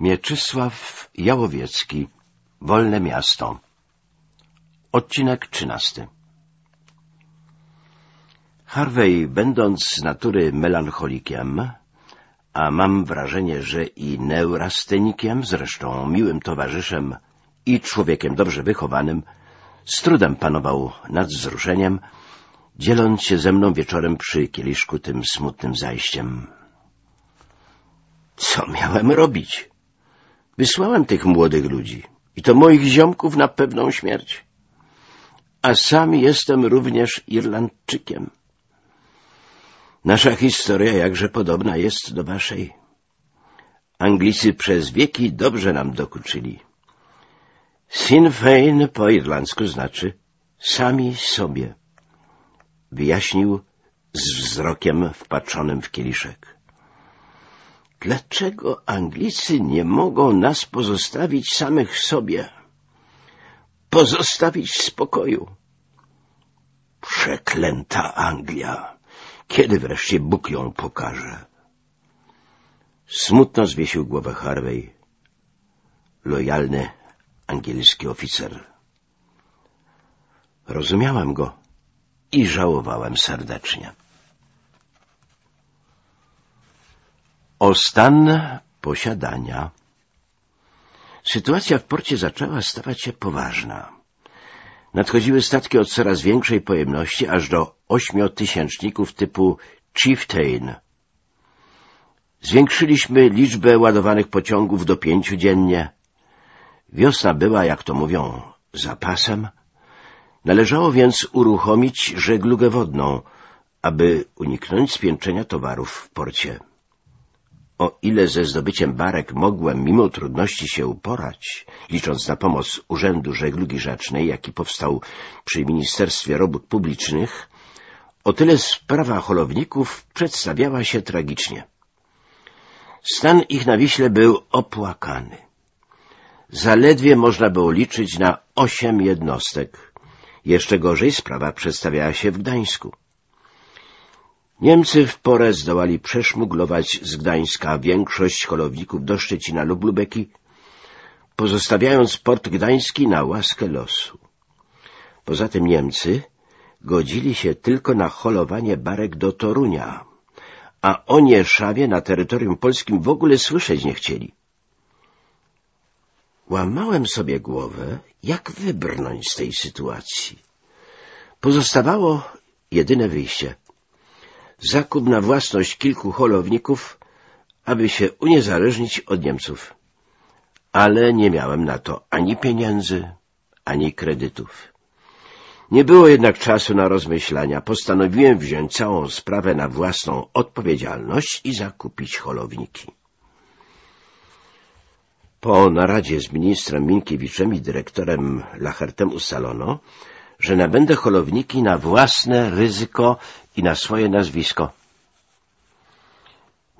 Mieczysław Jałowiecki Wolne miasto Odcinek trzynasty Harvey, będąc z natury melancholikiem, a mam wrażenie, że i neurastenikiem, zresztą miłym towarzyszem i człowiekiem dobrze wychowanym, z trudem panował nad wzruszeniem, dzieląc się ze mną wieczorem przy kieliszku tym smutnym zajściem. Co miałem robić? Wysłałem tych młodych ludzi i to moich ziomków na pewną śmierć. A sam jestem również Irlandczykiem. Nasza historia jakże podobna jest do waszej. Anglicy przez wieki dobrze nam dokuczyli. Sinn Fein po irlandzku znaczy sami sobie, wyjaśnił z wzrokiem wpatrzonym w kieliszek. Dlaczego Anglicy nie mogą nas pozostawić samych sobie? Pozostawić w spokoju. Przeklęta Anglia! Kiedy wreszcie Bóg ją pokaże? Smutno zwiesił głowę Harvey, lojalny angielski oficer. Rozumiałem go i żałowałem serdecznie. O stan posiadania. Sytuacja w porcie zaczęła stawać się poważna. Nadchodziły statki o coraz większej pojemności, aż do ośmiotysięczników typu Chieftain. Zwiększyliśmy liczbę ładowanych pociągów do pięciu dziennie. Wiosna była, jak to mówią, zapasem. Należało więc uruchomić żeglugę wodną, aby uniknąć spiętrzenia towarów w porcie. O ile ze zdobyciem barek mogłem mimo trudności się uporać, licząc na pomoc Urzędu Żeglugi Rzecznej, jaki powstał przy Ministerstwie Robót Publicznych, o tyle sprawa holowników przedstawiała się tragicznie. Stan ich na Wiśle był opłakany. Zaledwie można było liczyć na osiem jednostek. Jeszcze gorzej sprawa przedstawiała się w Gdańsku. Niemcy w porę zdołali przeszmuglować z Gdańska większość holowników do Szczecina lub Lubeki, pozostawiając port gdański na łaskę losu. Poza tym Niemcy godzili się tylko na holowanie barek do Torunia, a o Nieszawie na terytorium polskim w ogóle słyszeć nie chcieli. Łamałem sobie głowę, jak wybrnąć z tej sytuacji. Pozostawało jedyne wyjście zakup na własność kilku holowników, aby się uniezależnić od Niemców. Ale nie miałem na to ani pieniędzy, ani kredytów. Nie było jednak czasu na rozmyślania. Postanowiłem wziąć całą sprawę na własną odpowiedzialność i zakupić holowniki. Po naradzie z ministrem Minkiewiczem i dyrektorem Lachertem ustalono, że nabędę holowniki na własne ryzyko i na swoje nazwisko.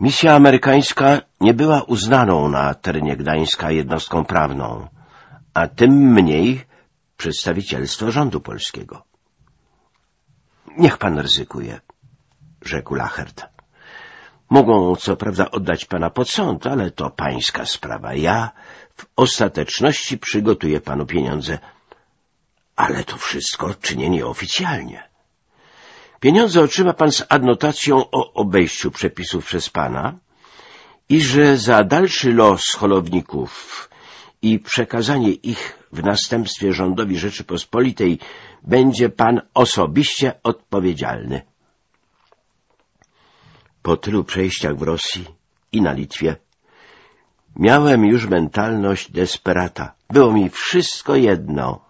Misja amerykańska nie była uznaną na terenie Gdańska jednostką prawną, a tym mniej przedstawicielstwo rządu polskiego. Niech pan ryzykuje, rzekł Lachert. Mogą co prawda oddać pana pod sąd, ale to pańska sprawa. Ja w ostateczności przygotuję panu pieniądze. Ale to wszystko czynię nieoficjalnie. Pieniądze otrzyma pan z adnotacją o obejściu przepisów przez pana i że za dalszy los holowników i przekazanie ich w następstwie rządowi Rzeczypospolitej będzie pan osobiście odpowiedzialny. Po tylu przejściach w Rosji i na Litwie miałem już mentalność desperata. Było mi wszystko jedno.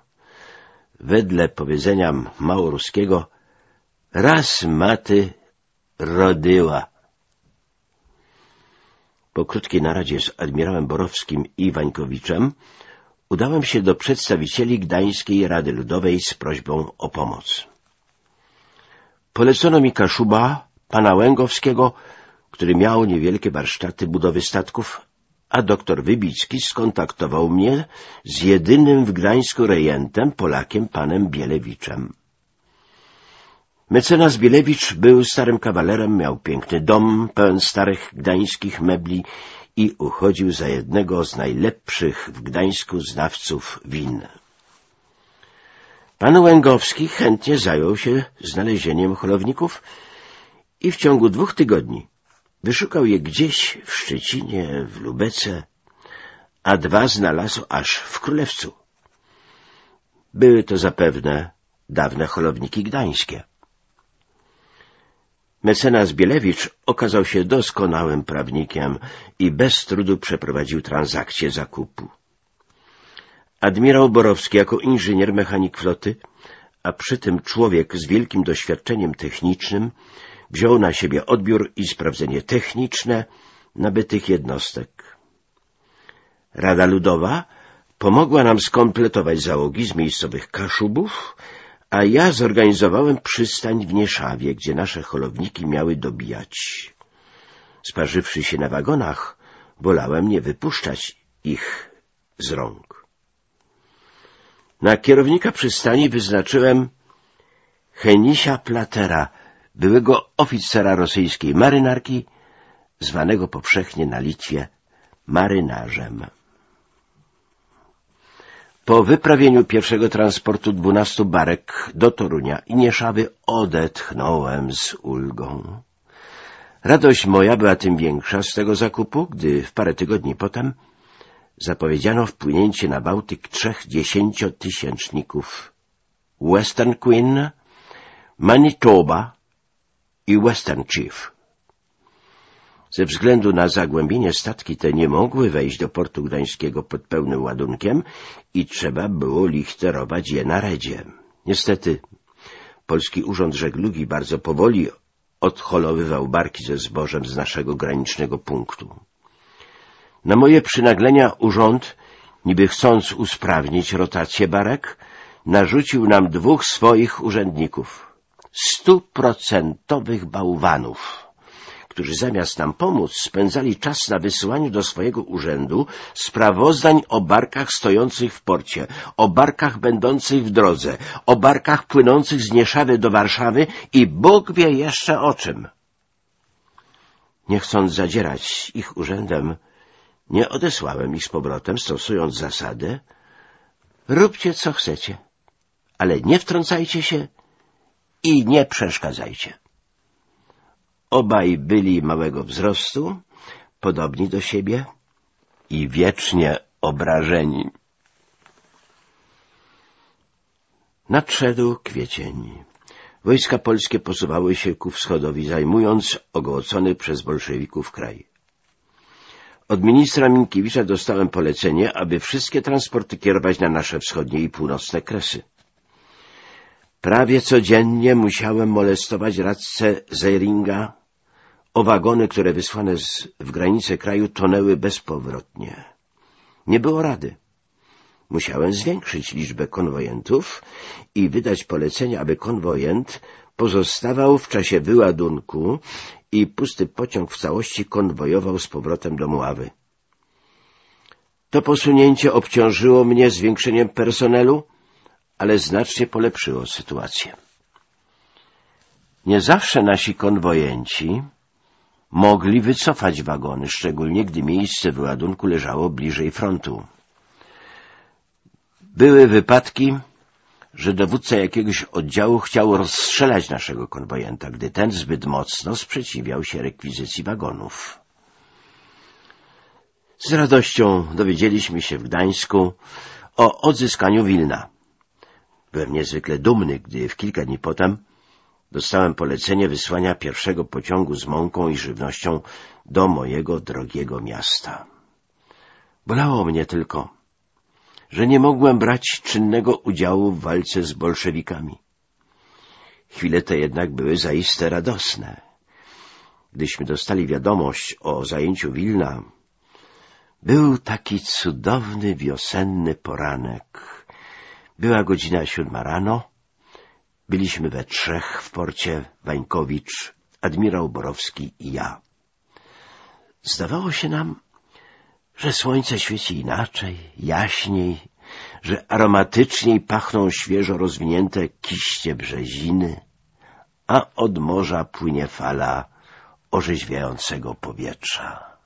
Wedle powiedzenia małoruskiego raz maty rodyła. Po krótkiej naradzie z admirałem Borowskim i Wańkowiczem udałem się do przedstawicieli Gdańskiej Rady Ludowej z prośbą o pomoc. Polecono mi Kaszuba, pana Łęgowskiego, który miał niewielkie warsztaty budowy statków, a doktor Wybicki skontaktował mnie z jedynym w Gdańsku rejentem, Polakiem panem Bielewiczem. Mecenas Bielewicz był starym kawalerem, miał piękny dom, pełen starych gdańskich mebli i uchodził za jednego z najlepszych w Gdańsku znawców win. Pan Łęgowski chętnie zajął się znalezieniem holowników i w ciągu dwóch tygodni wyszukał je gdzieś w Szczecinie, w Lubece, a dwa znalazł aż w Królewcu. Były to zapewne dawne holowniki gdańskie. Mecenas Bielewicz okazał się doskonałym prawnikiem i bez trudu przeprowadził transakcję zakupu. Admirał Borowski jako inżynier mechanik floty, a przy tym człowiek z wielkim doświadczeniem technicznym, wziął na siebie odbiór i sprawdzenie techniczne nabytych jednostek. Rada Ludowa pomogła nam skompletować załogi z miejscowych kaszubów, a ja zorganizowałem przystań w Nieszawie, gdzie nasze holowniki miały dobijać. Sparzywszy się na wagonach, wolałem nie wypuszczać ich z rąk. Na kierownika przystani wyznaczyłem Henisia Platera, byłego oficera rosyjskiej marynarki, zwanego powszechnie na Litwie marynarzem. Po wyprawieniu pierwszego transportu dwunastu barek do Torunia i Nieszawy odetchnąłem z ulgą. Radość moja była tym większa z tego zakupu, gdy w parę tygodni potem zapowiedziano wpłynięcie na Bałtyk trzech dziesięciotysięczników Western Queen, Manitoba i Western Chief. Ze względu na zagłębienie statki te nie mogły wejść do portu gdańskiego pod pełnym ładunkiem i trzeba było lichterować je na redzie. Niestety Polski Urząd Żeglugi bardzo powoli odholowywał barki ze zbożem z naszego granicznego punktu. Na moje przynaglenia urząd, niby chcąc usprawnić rotację barek, narzucił nam dwóch swoich urzędników, stuprocentowych bałwanów którzy zamiast nam pomóc spędzali czas na wysyłaniu do swojego urzędu sprawozdań o barkach stojących w porcie, o barkach będących w drodze, o barkach płynących z Nieszawy do Warszawy i Bóg wie jeszcze o czym. Nie chcąc zadzierać ich urzędem, nie odesłałem ich z powrotem, stosując zasadę róbcie co chcecie, ale nie wtrącajcie się i nie przeszkadzajcie. Obaj byli małego wzrostu, podobni do siebie i wiecznie obrażeni. Nadszedł kwiecień. Wojska polskie posuwały się ku wschodowi, zajmując ogołocony przez bolszewików kraj. Od ministra Minkiewicza dostałem polecenie, aby wszystkie transporty kierować na nasze wschodnie i północne kresy. Prawie codziennie musiałem molestować radcę Zeringa, o wagony, które wysłane z, w granice kraju tonęły bezpowrotnie. Nie było rady. Musiałem zwiększyć liczbę konwojentów i wydać polecenie, aby konwojent pozostawał w czasie wyładunku i pusty pociąg w całości konwojował z powrotem do Muławy. To posunięcie obciążyło mnie zwiększeniem personelu, ale znacznie polepszyło sytuację. Nie zawsze nasi konwojenci mogli wycofać wagony, szczególnie gdy miejsce wyładunku leżało bliżej frontu. Były wypadki, że dowódca jakiegoś oddziału chciał rozstrzelać naszego konwojenta, gdy ten zbyt mocno sprzeciwiał się rekwizycji wagonów. Z radością dowiedzieliśmy się w Gdańsku o odzyskaniu Wilna. Byłem niezwykle dumny, gdy w kilka dni potem dostałem polecenie wysłania pierwszego pociągu z mąką i żywnością do mojego drogiego miasta. Bolało mnie tylko, że nie mogłem brać czynnego udziału w walce z bolszewikami. Chwile te jednak były zaiste radosne. Gdyśmy dostali wiadomość o zajęciu Wilna, był taki cudowny wiosenny poranek. Była godzina siódma rano, Byliśmy we trzech w porcie, Wańkowicz, admirał Borowski i ja. Zdawało się nam, że słońce świeci inaczej, jaśniej, że aromatyczniej pachną świeżo rozwinięte kiście brzeziny, a od morza płynie fala orzeźwiającego powietrza.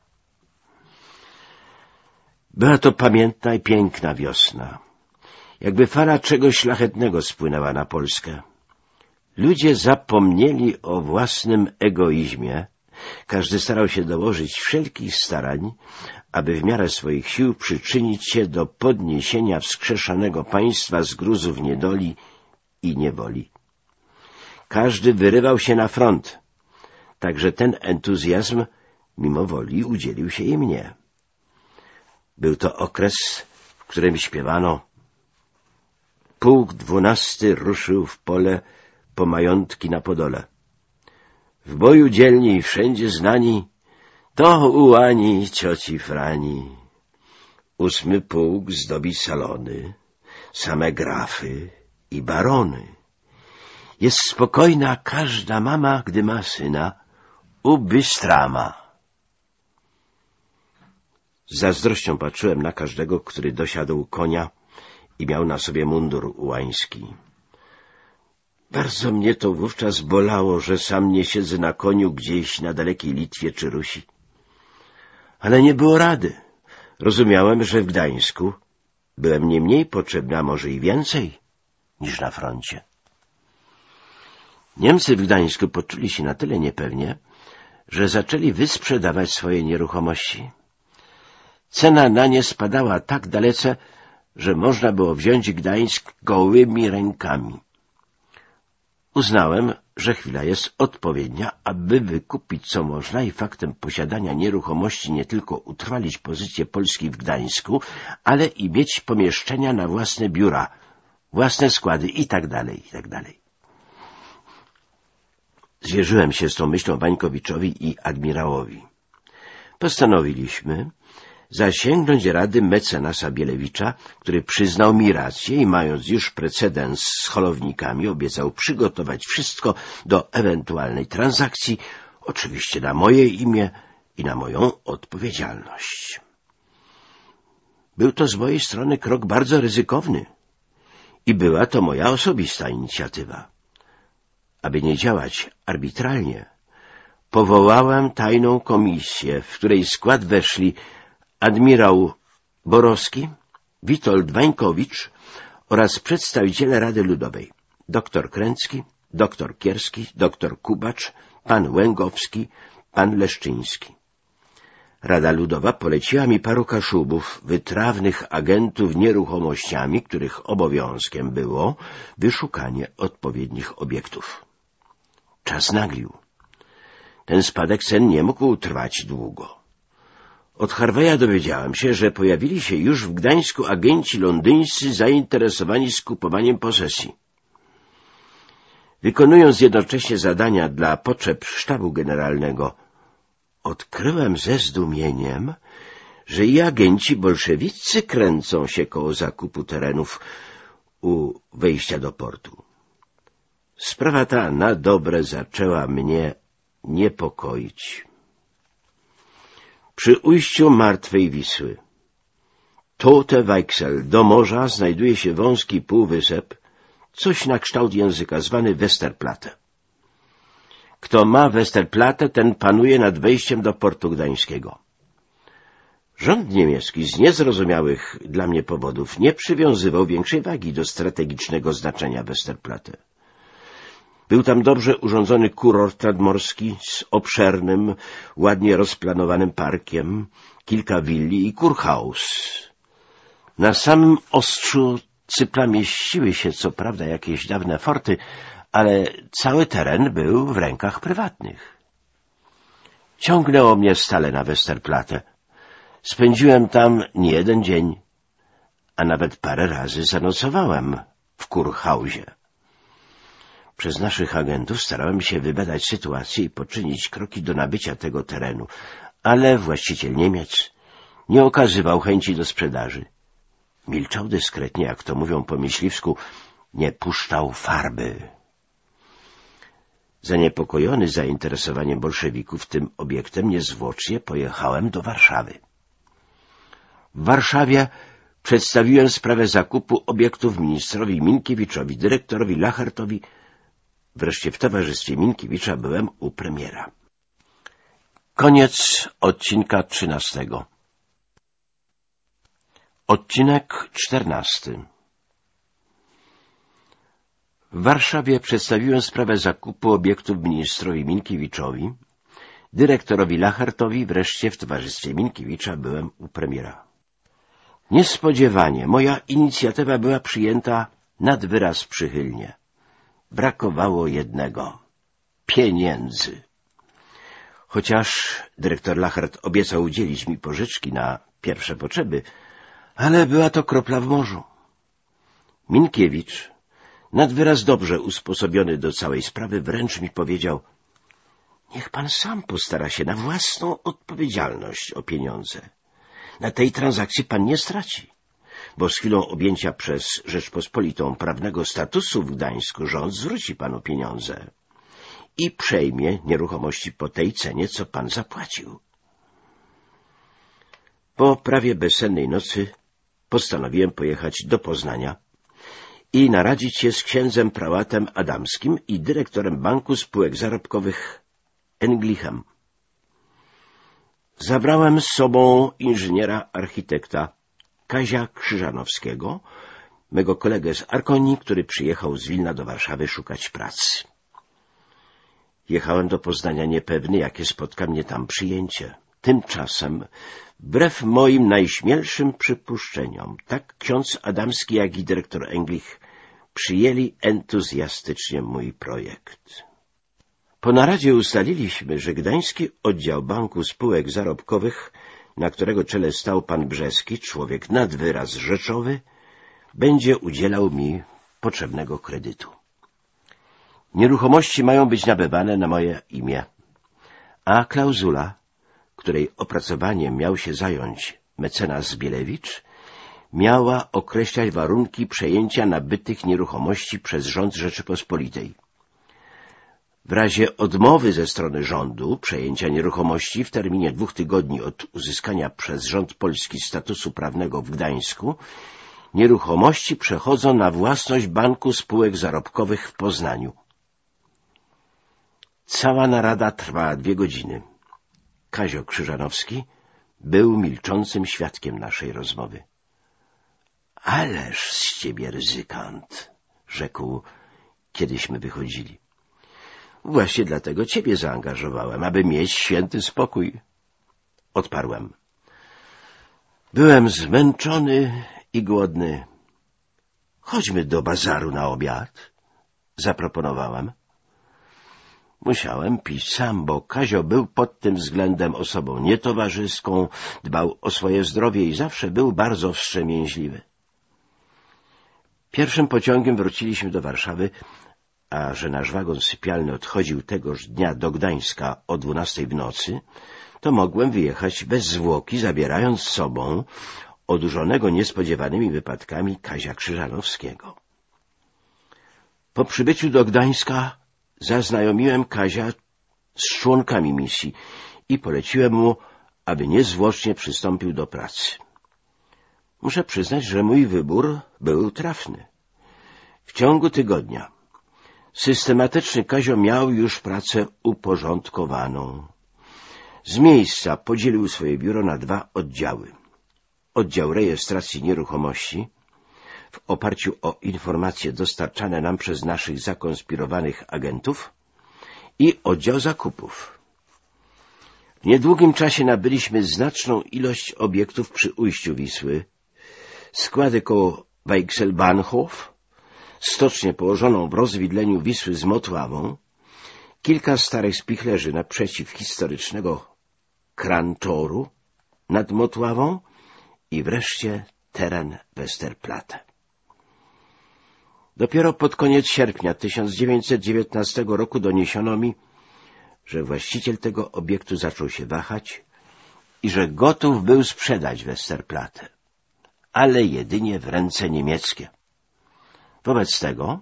Była to pamiętna i piękna wiosna. Jakby fala czegoś szlachetnego spłynęła na Polskę. Ludzie zapomnieli o własnym egoizmie. Każdy starał się dołożyć wszelkich starań, aby w miarę swoich sił przyczynić się do podniesienia wskrzeszanego państwa z gruzów niedoli i niewoli. Każdy wyrywał się na front, także ten entuzjazm mimo woli udzielił się i mnie. Był to okres, w którym śpiewano Pułk dwunasty ruszył w pole po majątki na Podole. W boju dzielni wszędzie znani to ułani cioci Frani. Ósmy pułk zdobi salony, same grafy i barony. Jest spokojna każda mama, gdy ma syna u Bystrama. Z zazdrością patrzyłem na każdego, który dosiadł konia i miał na sobie mundur ułański. Bardzo mnie to wówczas bolało, że sam nie siedzę na koniu gdzieś na dalekiej Litwie czy Rusi. Ale nie było rady. Rozumiałem, że w Gdańsku byłem nie mniej potrzebny, a może i więcej, niż na froncie. Niemcy w Gdańsku poczuli się na tyle niepewnie, że zaczęli wysprzedawać swoje nieruchomości. Cena na nie spadała tak dalece, że można było wziąć Gdańsk gołymi rękami. Uznałem, że chwila jest odpowiednia, aby wykupić co można i faktem posiadania nieruchomości nie tylko utrwalić pozycję Polski w Gdańsku, ale i mieć pomieszczenia na własne biura, własne składy i tak dalej, i tak. Zwierzyłem się z tą myślą Wańkowiczowi i admirałowi. Postanowiliśmy, zasięgnąć rady mecenasa Bielewicza, który przyznał mi rację i mając już precedens z holownikami obiecał przygotować wszystko do ewentualnej transakcji, oczywiście na moje imię i na moją odpowiedzialność. Był to z mojej strony krok bardzo ryzykowny i była to moja osobista inicjatywa. Aby nie działać arbitralnie, powołałem tajną komisję, w której skład weszli admirał Borowski, Witold Wańkowicz oraz przedstawiciele Rady Ludowej, dr Kręcki, dr Kierski, dr Kubacz, pan Łęgowski, pan Leszczyński. Rada Ludowa poleciła mi paru kaszubów, wytrawnych agentów nieruchomościami, których obowiązkiem było wyszukanie odpowiednich obiektów. Czas naglił. Ten spadek cen nie mógł trwać długo. Od Harveya dowiedziałem się, że pojawili się już w Gdańsku agenci londyńscy zainteresowani skupowaniem posesji. Wykonując jednocześnie zadania dla potrzeb sztabu generalnego, odkryłem ze zdumieniem, że i agenci bolszewicy kręcą się koło zakupu terenów u wejścia do portu. Sprawa ta na dobre zaczęła mnie niepokoić przy ujściu Martwej Wisły. Tote Weichsel do morza znajduje się wąski półwysep, coś na kształt języka, zwany Westerplatte. Kto ma Westerplatte, ten panuje nad wejściem do portu gdańskiego. Rząd niemiecki z niezrozumiałych dla mnie powodów nie przywiązywał większej wagi do strategicznego znaczenia Westerplatte. Był tam dobrze urządzony kurort nadmorski z obszernym, ładnie rozplanowanym parkiem, kilka willi i kurhaus. Na samym ostrzu Cypla mieściły się co prawda jakieś dawne forty, ale cały teren był w rękach prywatnych. Ciągnęło mnie stale na Westerplatte. Spędziłem tam nie jeden dzień, a nawet parę razy zanocowałem w kurhausie. Przez naszych agentów starałem się wybadać sytuację i poczynić kroki do nabycia tego terenu, ale właściciel Niemiec nie okazywał chęci do sprzedaży. Milczał dyskretnie, jak to mówią po myśliwsku, nie puszczał farby. Zaniepokojony zainteresowaniem bolszewików tym obiektem niezwłocznie pojechałem do Warszawy. W Warszawie przedstawiłem sprawę zakupu obiektów ministrowi Minkiewiczowi, dyrektorowi Lachertowi, Wreszcie w towarzystwie Minkiewicza byłem u premiera. Koniec odcinka trzynastego. Odcinek czternasty W Warszawie przedstawiłem sprawę zakupu obiektów ministrowi Minkiewiczowi, dyrektorowi Lachartowi, wreszcie w towarzystwie Minkiewicza byłem u premiera. Niespodziewanie moja inicjatywa była przyjęta nad wyraz przychylnie. Brakowało jednego — pieniędzy. Chociaż dyrektor Lachart obiecał udzielić mi pożyczki na pierwsze potrzeby, ale była to kropla w morzu. Minkiewicz, nad wyraz dobrze usposobiony do całej sprawy, wręcz mi powiedział — niech pan sam postara się na własną odpowiedzialność o pieniądze. Na tej transakcji pan nie straci, bo z chwilą objęcia przez Rzeczpospolitą prawnego statusu w Gdańsku rząd zwróci panu pieniądze i przejmie nieruchomości po tej cenie, co pan zapłacił. Po prawie bezsennej nocy postanowiłem pojechać do Poznania i naradzić się z księdzem prałatem Adamskim i dyrektorem Banku Spółek Zarobkowych Englichem. Zabrałem z sobą inżyniera architekta Kazia Krzyżanowskiego, mego kolegę z Arkonii, który przyjechał z Wilna do Warszawy szukać pracy. Jechałem do Poznania niepewny, jakie spotka mnie tam przyjęcie. Tymczasem, wbrew moim najśmielszym przypuszczeniom, tak ksiądz Adamski, jak i dyrektor Englich przyjęli entuzjastycznie mój projekt. Po naradzie ustaliliśmy, że gdański oddział Banku Spółek Zarobkowych, na którego czele stał pan Brzeski, człowiek nadwyraz rzeczowy, będzie udzielał mi potrzebnego kredytu. Nieruchomości mają być nabywane na moje imię, a klauzula, której opracowaniem miał się zająć mecenas Bielewicz, miała określać warunki przejęcia nabytych nieruchomości przez rząd Rzeczypospolitej. W razie odmowy ze strony rządu przejęcia nieruchomości w terminie dwóch tygodni od uzyskania przez rząd polski statusu prawnego w Gdańsku, nieruchomości przechodzą na własność Banku Spółek Zarobkowych w Poznaniu. Cała narada trwała dwie godziny. Kazio Krzyżanowski był milczącym świadkiem naszej rozmowy. — Ależ z ciebie ryzykant! — rzekł, kiedyśmy wychodzili. — Właśnie dlatego ciebie zaangażowałem, aby mieć święty spokój. Odparłem. Byłem zmęczony i głodny. Chodźmy do bazaru na obiad, zaproponowałem. Musiałem pić sam, bo Kazio był pod tym względem osobą nietowarzyską, dbał o swoje zdrowie i zawsze był bardzo wstrzemięźliwy. Pierwszym pociągiem wróciliśmy do Warszawy, a że nasz wagon sypialny odchodził tegoż dnia do Gdańska o dwunastej w nocy, to mogłem wyjechać bez zwłoki, zabierając z sobą odurzonego niespodziewanymi wypadkami Kazia Krzyżanowskiego. Po przybyciu do Gdańska zaznajomiłem Kazia z członkami misji i poleciłem mu, aby niezwłocznie przystąpił do pracy. Muszę przyznać, że mój wybór był trafny. W ciągu tygodnia systematyczny Kazio miał już pracę uporządkowaną. Z miejsca podzielił swoje biuro na dwa oddziały. Oddział rejestracji nieruchomości w oparciu o informacje dostarczane nam przez naszych zakonspirowanych agentów i oddział zakupów. W niedługim czasie nabyliśmy znaczną ilość obiektów przy ujściu Wisły, składy koło Weichselbahnhof, stocznię położoną w rozwidleniu Wisły z Motławą, kilka starych spichlerzy naprzeciw historycznego Krantoru nad Motławą i wreszcie teren Westerplatte. Dopiero pod koniec sierpnia 1919 roku doniesiono mi, że właściciel tego obiektu zaczął się wahać i że gotów był sprzedać Westerplatte, ale jedynie w ręce niemieckie. Wobec tego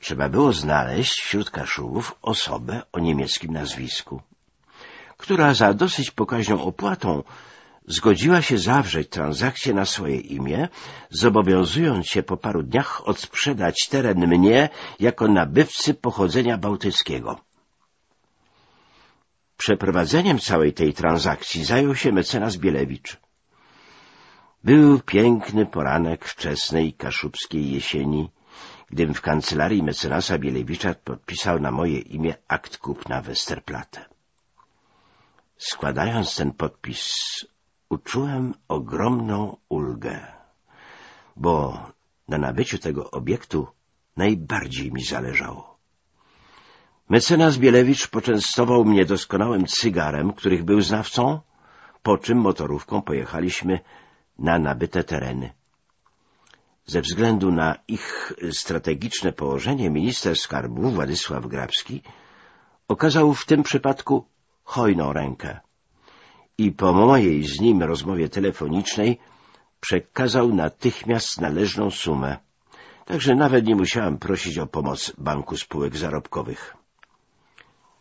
trzeba było znaleźć wśród Kaszubów osobę o niemieckim nazwisku, która za dosyć pokaźną opłatą zgodziła się zawrzeć transakcję na swoje imię, zobowiązując się po paru dniach odsprzedać teren mnie jako nabywcy pochodzenia bałtyckiego. Przeprowadzeniem całej tej transakcji zajął się mecenas Bielewicz. Był piękny poranek wczesnej kaszubskiej jesieni, gdym w kancelarii mecenasa Bielewicza podpisał na moje imię akt kupna Westerplatte. Składając ten podpis, uczułem ogromną ulgę, bo na nabyciu tego obiektu najbardziej mi zależało. Mecenas Bielewicz poczęstował mnie doskonałym cygarem, których był znawcą, po czym motorówką pojechaliśmy na nabyte tereny. Ze względu na ich strategiczne położenie minister skarbu Władysław Grabski okazał w tym przypadku hojną rękę i po mojej z nim rozmowie telefonicznej przekazał natychmiast należną sumę, także nawet nie musiałem prosić o pomoc Banku Spółek Zarobkowych.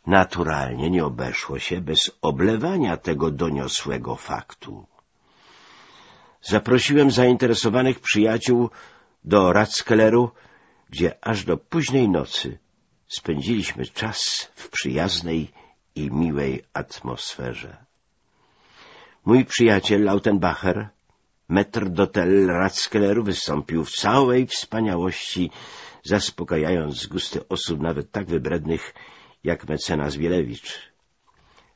Naturalnie nie obeszło się bez oblewania tego doniosłego faktu. Zaprosiłem zainteresowanych przyjaciół do Ratzkelleru, gdzie aż do późnej nocy spędziliśmy czas w przyjaznej i miłej atmosferze. Mój przyjaciel Lautenbacher, metr dotel Ratzkelleru, wystąpił w całej wspaniałości, zaspokajając gusty osób nawet tak wybrednych jak mecenas Wielewicz.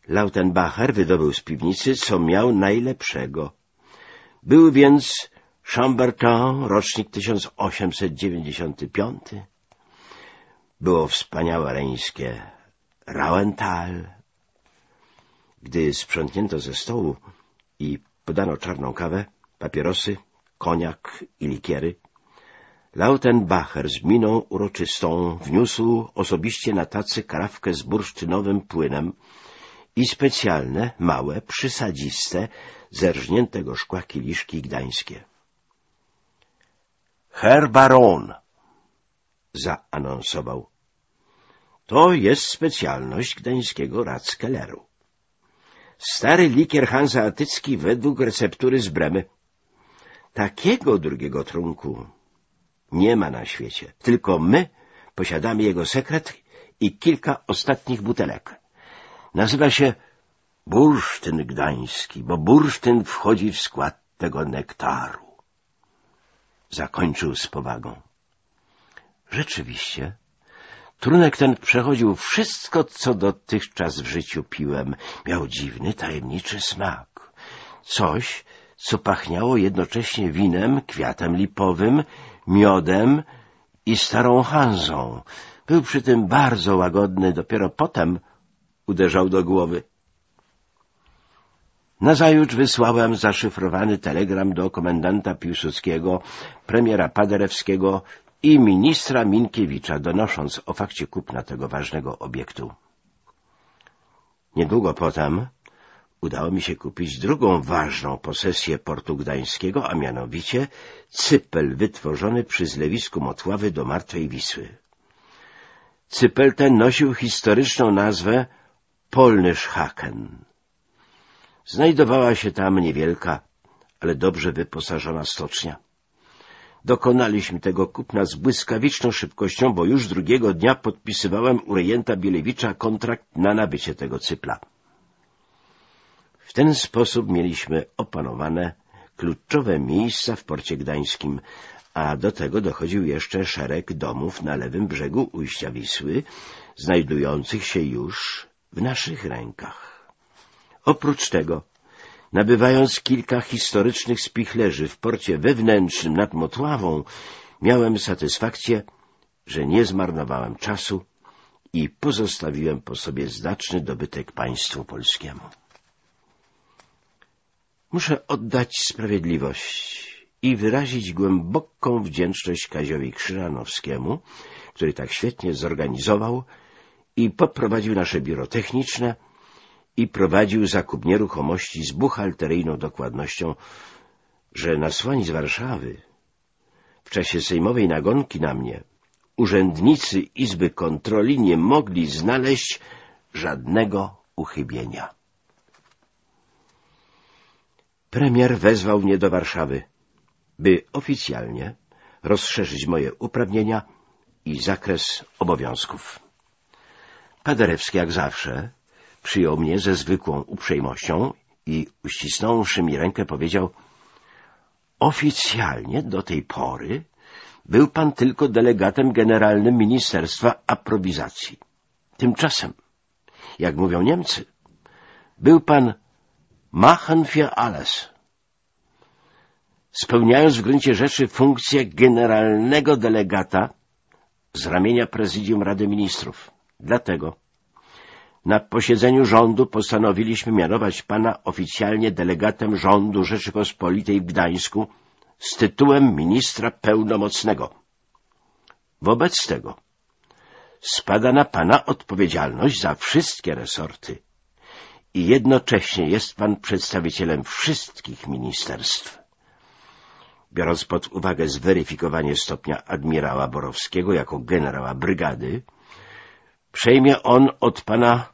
Lautenbacher wydobył z piwnicy, co miał najlepszego. Był więc Chambertin, rocznik 1895. Było wspaniałe reńskie Rauental. Gdy sprzątnięto ze stołu i podano czarną kawę, papierosy, koniak i likiery, Lautenbacher z miną uroczystą wniósł osobiście na tacy karawkę z bursztynowym płynem i specjalne, małe, przysadziste, zerżniętego szkła kieliszki gdańskie. — Herr Baron! — zaanonsował. — To jest specjalność gdańskiego Ratskelleru. Stary likier hanzeatycki według receptury z Bremy. Takiego drugiego trunku nie ma na świecie. Tylko my posiadamy jego sekret i kilka ostatnich butelek. Nazywa się bursztyn gdański, bo bursztyn wchodzi w skład tego nektaru. Zakończył z powagą. Rzeczywiście, trunek ten przechodził wszystko, co dotychczas w życiu piłem. Miał dziwny, tajemniczy smak. Coś, co pachniało jednocześnie winem, kwiatem lipowym, miodem i starą Hanzą. Był przy tym bardzo łagodny, dopiero potem uderzał do głowy. Nazajutrz wysłałem zaszyfrowany telegram do komendanta Piłsudskiego, premiera Paderewskiego i ministra Minkiewicza, donosząc o fakcie kupna tego ważnego obiektu. Niedługo potem udało mi się kupić drugą ważną posesję portu gdańskiego, a mianowicie cypel wytworzony przy zlewisku Motławy do Martwej Wisły. Cypel ten nosił historyczną nazwę Polnyszhaken. Znajdowała się tam niewielka, ale dobrze wyposażona stocznia. Dokonaliśmy tego kupna z błyskawiczną szybkością, bo już drugiego dnia podpisywałem u rejenta Bielewicza kontrakt na nabycie tego cypla. W ten sposób mieliśmy opanowane kluczowe miejsca w porcie gdańskim, a do tego dochodził jeszcze szereg domów na lewym brzegu ujścia Wisły, znajdujących się już w naszych rękach. Oprócz tego, nabywając kilka historycznych spichlerzy w porcie wewnętrznym nad Motławą, miałem satysfakcję, że nie zmarnowałem czasu i pozostawiłem po sobie znaczny dobytek państwu polskiemu. Muszę oddać sprawiedliwość i wyrazić głęboką wdzięczność Kaziowi Krzyżanowskiemu, który tak świetnie zorganizował i poprowadził nasze biuro techniczne i prowadził zakup nieruchomości z buchalteryjną dokładnością, że nasłani z Warszawy w czasie sejmowej nagonki na mnie urzędnicy Izby Kontroli nie mogli znaleźć żadnego uchybienia. Premier wezwał mnie do Warszawy, by oficjalnie rozszerzyć moje uprawnienia i zakres obowiązków. Paderewski jak zawsze przyjął mnie ze zwykłą uprzejmością i uścisnąwszy mi rękę powiedział Oficjalnie do tej pory był pan tylko delegatem generalnym Ministerstwa Aprowizacji. Tymczasem, jak mówią Niemcy, był pan machen für alles, spełniając w gruncie rzeczy funkcję generalnego delegata z ramienia prezydium Rady Ministrów. Dlatego na posiedzeniu rządu postanowiliśmy mianować pana oficjalnie delegatem rządu Rzeczypospolitej w Gdańsku z tytułem ministra pełnomocnego. Wobec tego spada na pana odpowiedzialność za wszystkie resorty i jednocześnie jest pan przedstawicielem wszystkich ministerstw. Biorąc pod uwagę zweryfikowanie stopnia admirała Borowskiego jako generała brygady, przejmie on od pana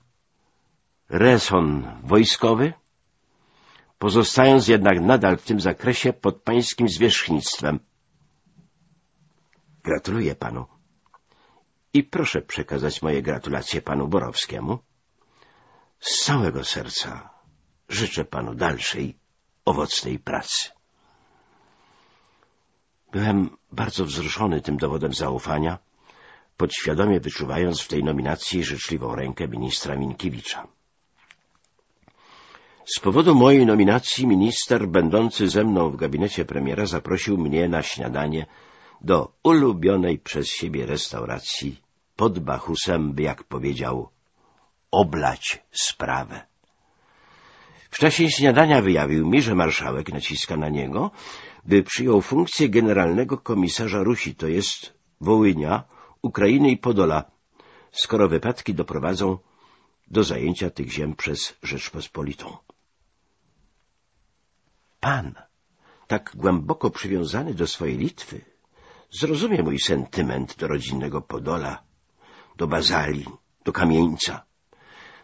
reson wojskowy, pozostając jednak nadal w tym zakresie pod pańskim zwierzchnictwem. Gratuluję panu i proszę przekazać moje gratulacje panu Borowskiemu. Z całego serca życzę panu dalszej, owocnej pracy. Byłem bardzo wzruszony tym dowodem zaufania, podświadomie wyczuwając w tej nominacji życzliwą rękę ministra Minkiewicza. Z powodu mojej nominacji minister będący ze mną w gabinecie premiera zaprosił mnie na śniadanie do ulubionej przez siebie restauracji pod Bachusem, by jak powiedział, oblać sprawę. W czasie śniadania wyjawił mi, że marszałek naciska na niego, by przyjął funkcję generalnego komisarza Rusi, to jest Wołynia, Ukrainy i Podola, skoro wypadki doprowadzą do zajęcia tych ziem przez Rzeczpospolitą. Pan, tak głęboko przywiązany do swojej Litwy, zrozumie mój sentyment do rodzinnego Podola, do Bazali, do Kamieńca,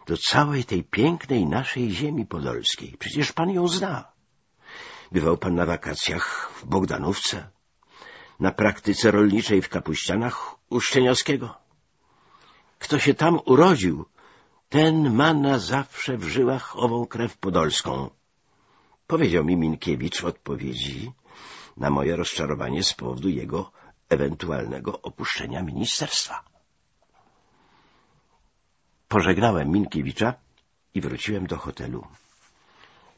do całej tej pięknej naszej ziemi podolskiej. Przecież pan ją zna. Bywał pan na wakacjach w Bogdanówce, na praktyce rolniczej w Kapuścianach u Szczeniowskiego. Kto się tam urodził, ten ma na zawsze w żyłach ową krew podolską. Powiedział mi Minkiewicz w odpowiedzi na moje rozczarowanie z powodu jego ewentualnego opuszczenia ministerstwa. Pożegnałem Minkiewicza i wróciłem do hotelu.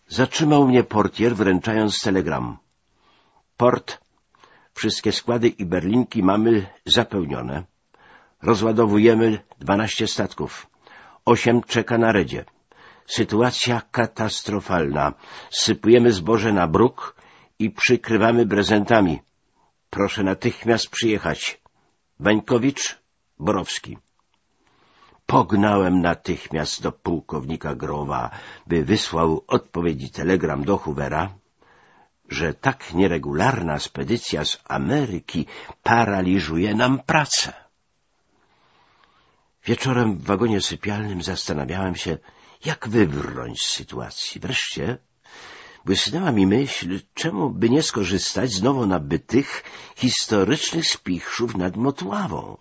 Zatrzymał mnie portier, wręczając telegram. Port, wszystkie składy i berlinki mamy zapełnione. Rozładowujemy dwanaście statków. Osiem czeka na redzie. Sytuacja katastrofalna. Sypujemy zboże na bruk i przykrywamy prezentami. Proszę natychmiast przyjechać. Wańkowicz, Borowski. Pognałem natychmiast do pułkownika Growa, by wysłał odpowiedzi telegram do Hoovera, że tak nieregularna spedycja z Ameryki paraliżuje nam pracę. Wieczorem w wagonie sypialnym zastanawiałem się, jak wybrnąć z sytuacji. Wreszcie błysnęła mi myśl, czemu by nie skorzystać z nowo nabytych historycznych spichrzów nad Motławą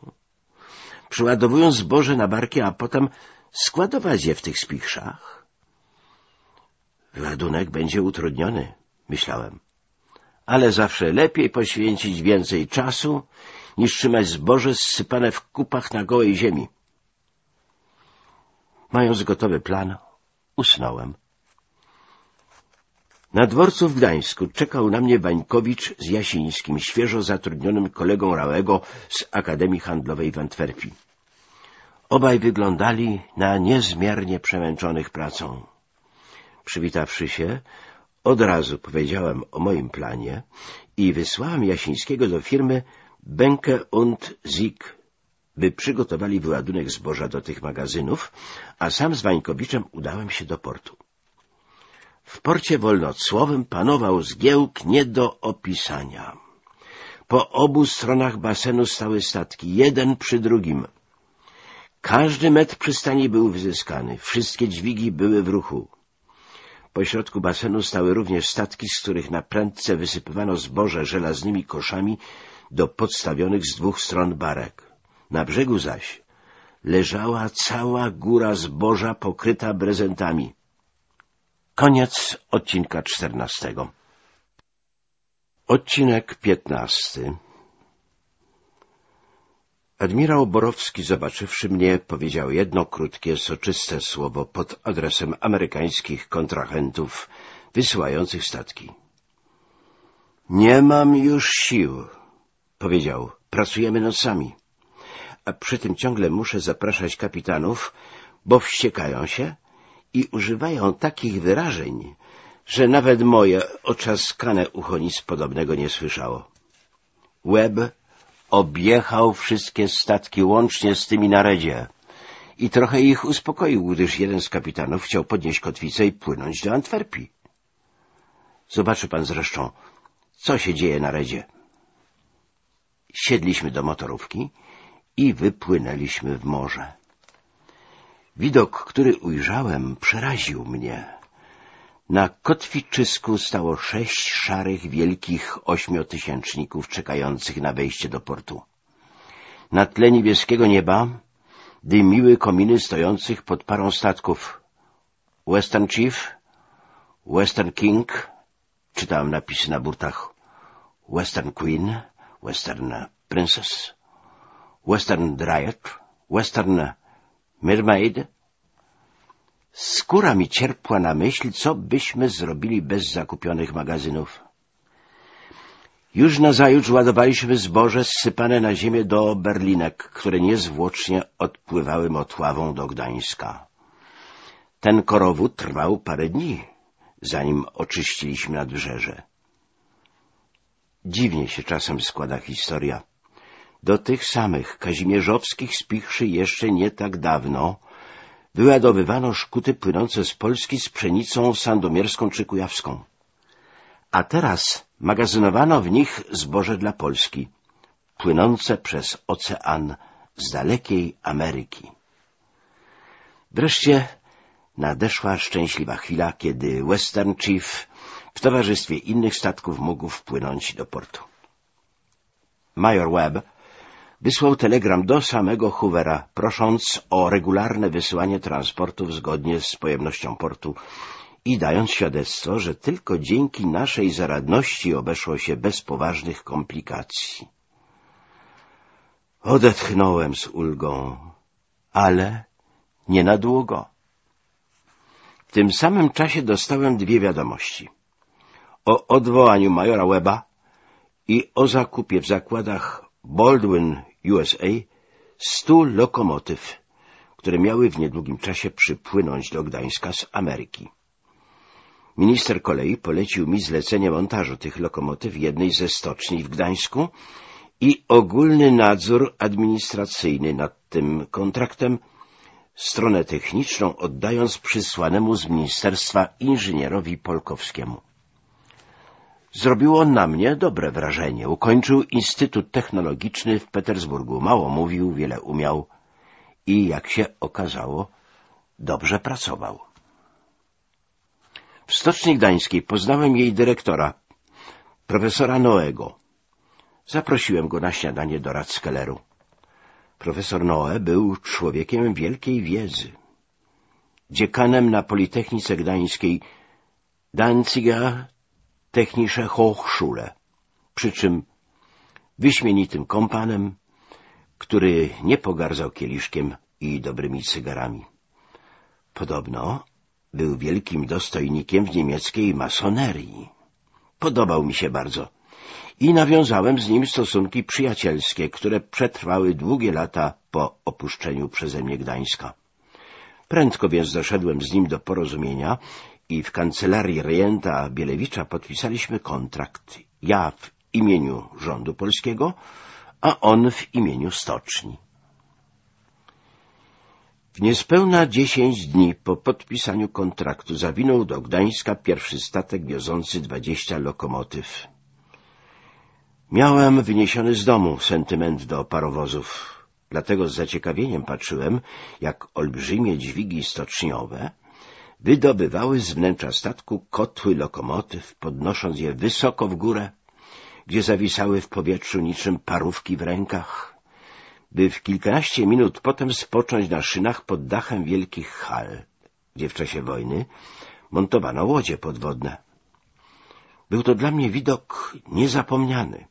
przyładowując zboże na barki, a potem składować je w tych spichrzach. Wyładunek będzie utrudniony, myślałem. Ale zawsze lepiej poświęcić więcej czasu, niż trzymać zboże zsypane w kupach na gołej ziemi. Mając gotowy plan, usnąłem. Na dworcu w Gdańsku czekał na mnie Wańkowicz z Jasińskim, świeżo zatrudnionym kolegą Rałego z Akademii Handlowej w Antwerpii. Obaj wyglądali na niezmiernie przemęczonych pracą. Przywitawszy się, od razu powiedziałem o moim planie i wysłałem Jasińskiego do firmy Benke und Sieg, by przygotowali wyładunek zboża do tych magazynów, a sam z Wańkowiczem udałem się do portu. W porcie wolnocłowym panował zgiełk nie do opisania. Po obu stronach basenu stały statki, jeden przy drugim. Każdy metr przystani był wyzyskany, wszystkie dźwigi były w ruchu. Po środku basenu stały również statki, z których na prędce wysypywano zboże żelaznymi koszami do podstawionych z dwóch stron barek. Na brzegu zaś leżała cała góra zboża pokryta prezentami. Koniec odcinka czternastego. Odcinek piętnasty Admirał Borowski, zobaczywszy mnie, powiedział jedno krótkie, soczyste słowo pod adresem amerykańskich kontrahentów wysyłających statki. Nie mam już sił, powiedział. Pracujemy nocami. A przy tym ciągle muszę zapraszać kapitanów, bo wściekają się i używają takich wyrażeń, że nawet moje oczaskane ucho nic podobnego nie słyszało. Webb objechał wszystkie statki łącznie z tymi na redzie i trochę ich uspokoił, gdyż jeden z kapitanów chciał podnieść kotwicę i płynąć do Antwerpii. Zobaczy pan zresztą, co się dzieje na redzie. Siedliśmy do motorówki i wypłynęliśmy w morze. Widok, który ujrzałem, przeraził mnie. Na kotwiczysku stało sześć szarych, wielkich ośmiotysięczników czekających na wejście do portu. Na tle niebieskiego nieba dymiły kominy stojących pod parą statków. Western Chief, Western King, czytałem napisy na burtach, Western Queen, Western Princess, Western Dryad, Western Mermaid, Skóra mi cierpła na myśl, co byśmy zrobili bez zakupionych magazynów. Już nazajutrz ładowaliśmy zboże zsypane na ziemię do berlinek, które niezwłocznie odpływały motławą do Gdańska. Ten korowód trwał parę dni, zanim oczyściliśmy nadbrzeże. Dziwnie się czasem składa historia. Do tych samych kazimierzowskich spichrzy jeszcze nie tak dawno wyładowywano szkuty płynące z Polski z pszenicą sandomierską czy kujawską. A teraz magazynowano w nich zboże dla Polski, płynące przez ocean z dalekiej Ameryki. Wreszcie nadeszła szczęśliwa chwila, kiedy Western Chief w towarzystwie innych statków mógł wpłynąć do portu. Major Webb wysłał telegram do samego Hoovera, prosząc o regularne wysyłanie transportów zgodnie z pojemnością portu i dając świadectwo, że tylko dzięki naszej zaradności obeszło się bez poważnych komplikacji. Odetchnąłem z ulgą, ale nie na długo. W tym samym czasie dostałem dwie wiadomości. O odwołaniu majora Weba i o zakupie w zakładach Baldwin USA stu lokomotyw, które miały w niedługim czasie przypłynąć do Gdańska z Ameryki. Minister kolei polecił mi zlecenie montażu tych lokomotyw jednej ze stoczni w Gdańsku i ogólny nadzór administracyjny nad tym kontraktem, stronę techniczną oddając przysłanemu z ministerstwa inżynierowi Polkowskiemu. Zrobiło na mnie dobre wrażenie. Ukończył Instytut Technologiczny w Petersburgu. Mało mówił, wiele umiał i, jak się okazało, dobrze pracował. W Stoczni Gdańskiej poznałem jej dyrektora, profesora Noego. Zaprosiłem go na śniadanie do Ratskelleru. Profesor Noe był człowiekiem wielkiej wiedzy. Dziekanem na Politechnice Gdańskiej Danziger Technische Hochschule, przy czym wyśmienitym kompanem, który nie pogardzał kieliszkiem i dobrymi cygarami. Podobno był wielkim dostojnikiem w niemieckiej masonerii. Podobał mi się bardzo i nawiązałem z nim stosunki przyjacielskie, które przetrwały długie lata po opuszczeniu przeze mnie Gdańska. Prędko więc doszedłem z nim do porozumienia i w kancelarii rejenta Bielewicza podpisaliśmy kontrakt. Ja w imieniu rządu polskiego, a on w imieniu stoczni. W niespełna dziesięć dni po podpisaniu kontraktu zawinął do Gdańska pierwszy statek wiozący dwadzieścia lokomotyw. Miałem wyniesiony z domu sentyment do parowozów, dlatego z zaciekawieniem patrzyłem, jak olbrzymie dźwigi stoczniowe wydobywały z wnętrza statku kotły lokomotyw, podnosząc je wysoko w górę, gdzie zawisały w powietrzu niczym parówki w rękach, by w kilkanaście minut potem spocząć na szynach pod dachem wielkich hal, gdzie w czasie wojny montowano łodzie podwodne. Był to dla mnie widok niezapomniany,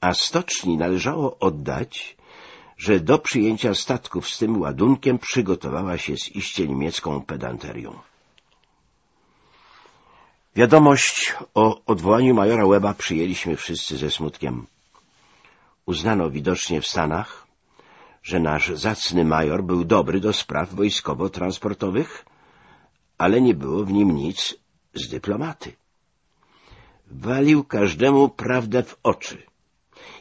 a stoczni należało oddać, że do przyjęcia statków z tym ładunkiem przygotowała się z iście niemiecką pedanterią. Wiadomość o odwołaniu majora Weba przyjęliśmy wszyscy ze smutkiem. Uznano widocznie w Stanach, że nasz zacny major był dobry do spraw wojskowo-transportowych, ale nie było w nim nic z dyplomaty. Walił każdemu prawdę w oczy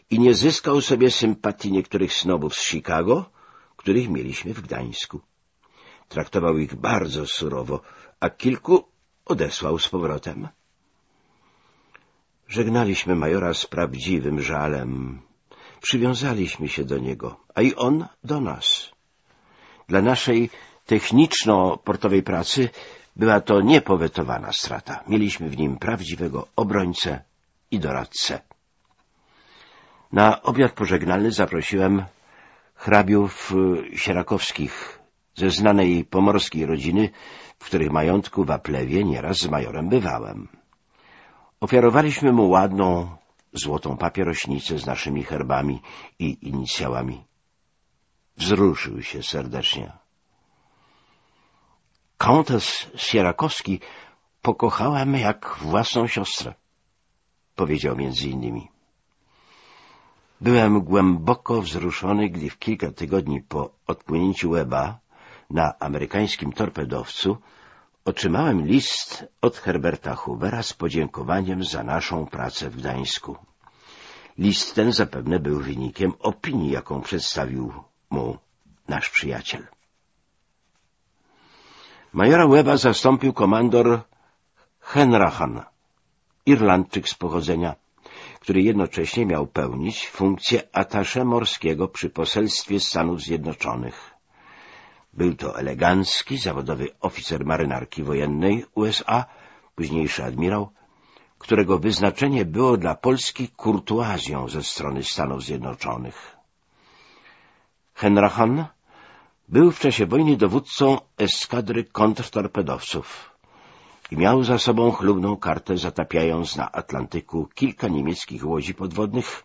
i nie zyskał sobie sympatii niektórych snobów z Chicago, których mieliśmy w Gdańsku. Traktował ich bardzo surowo, a kilku odesłał z powrotem. Żegnaliśmy majora z prawdziwym żalem. Przywiązaliśmy się do niego, a i on do nas. Dla naszej techniczno-portowej pracy była to niepowetowana strata. Mieliśmy w nim prawdziwego obrońcę i doradcę. Na obiad pożegnalny zaprosiłem hrabiów y, sierakowskich ze znanej pomorskiej rodziny, w których majątku w Aplewie nieraz z majorem bywałem. Ofiarowaliśmy mu ładną, złotą papierośnicę z naszymi herbami i inicjałami. Wzruszył się serdecznie. Kontes Sierakowski pokochałem jak własną siostrę, powiedział między innymi. Byłem głęboko wzruszony, gdy w kilka tygodni po odpłynięciu Weba na amerykańskim torpedowcu otrzymałem list od Herberta Hoovera z podziękowaniem za naszą pracę w Gdańsku. List ten zapewne był wynikiem opinii, jaką przedstawił mu nasz przyjaciel. Majora Weba zastąpił komandor Henrahan, Irlandczyk z pochodzenia, który jednocześnie miał pełnić funkcję atasze morskiego przy poselstwie Stanów Zjednoczonych. Był to elegancki, zawodowy oficer marynarki wojennej USA, późniejszy admirał, którego wyznaczenie było dla Polski kurtuazją ze strony Stanów Zjednoczonych. Henrahan był w czasie wojny dowódcą eskadry kontrtorpedowców i miał za sobą chlubną kartę zatapiając na Atlantyku kilka niemieckich łodzi podwodnych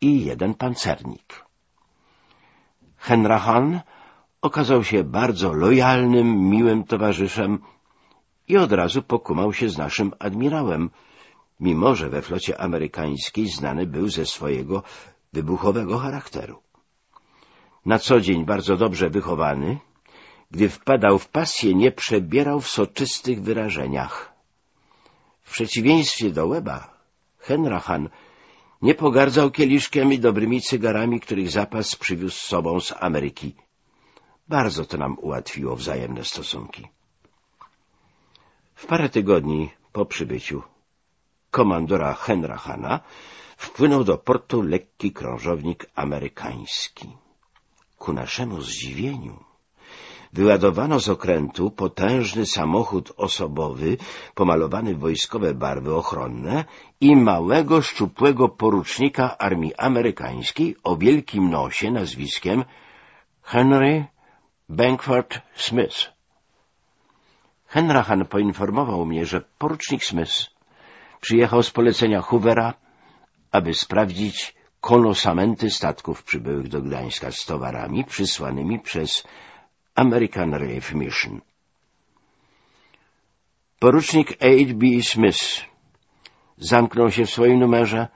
i jeden pancernik. Henrahan okazał się bardzo lojalnym, miłym towarzyszem i od razu pokumał się z naszym admirałem, mimo że we flocie amerykańskiej znany był ze swojego wybuchowego charakteru. Na co dzień bardzo dobrze wychowany, gdy wpadał w pasję, nie przebierał w soczystych wyrażeniach. W przeciwieństwie do Łeba, Henrahan nie pogardzał kieliszkiem i dobrymi cygarami, których zapas przywiózł z sobą z Ameryki. Bardzo to nam ułatwiło wzajemne stosunki. W parę tygodni po przybyciu komandora Henrahana wpłynął do portu lekki krążownik amerykański. Ku naszemu zdziwieniu wyładowano z okrętu potężny samochód osobowy pomalowany w wojskowe barwy ochronne i małego, szczupłego porucznika armii amerykańskiej o wielkim nosie nazwiskiem Henry Bankford Smith. Henrahan poinformował mnie, że porucznik Smith przyjechał z polecenia Hoovera, aby sprawdzić kolosamenty statków przybyłych do Gdańska z towarami przysłanymi przez American Relief Mission. Porucznik A.B. Smith zamknął się w swoim numerze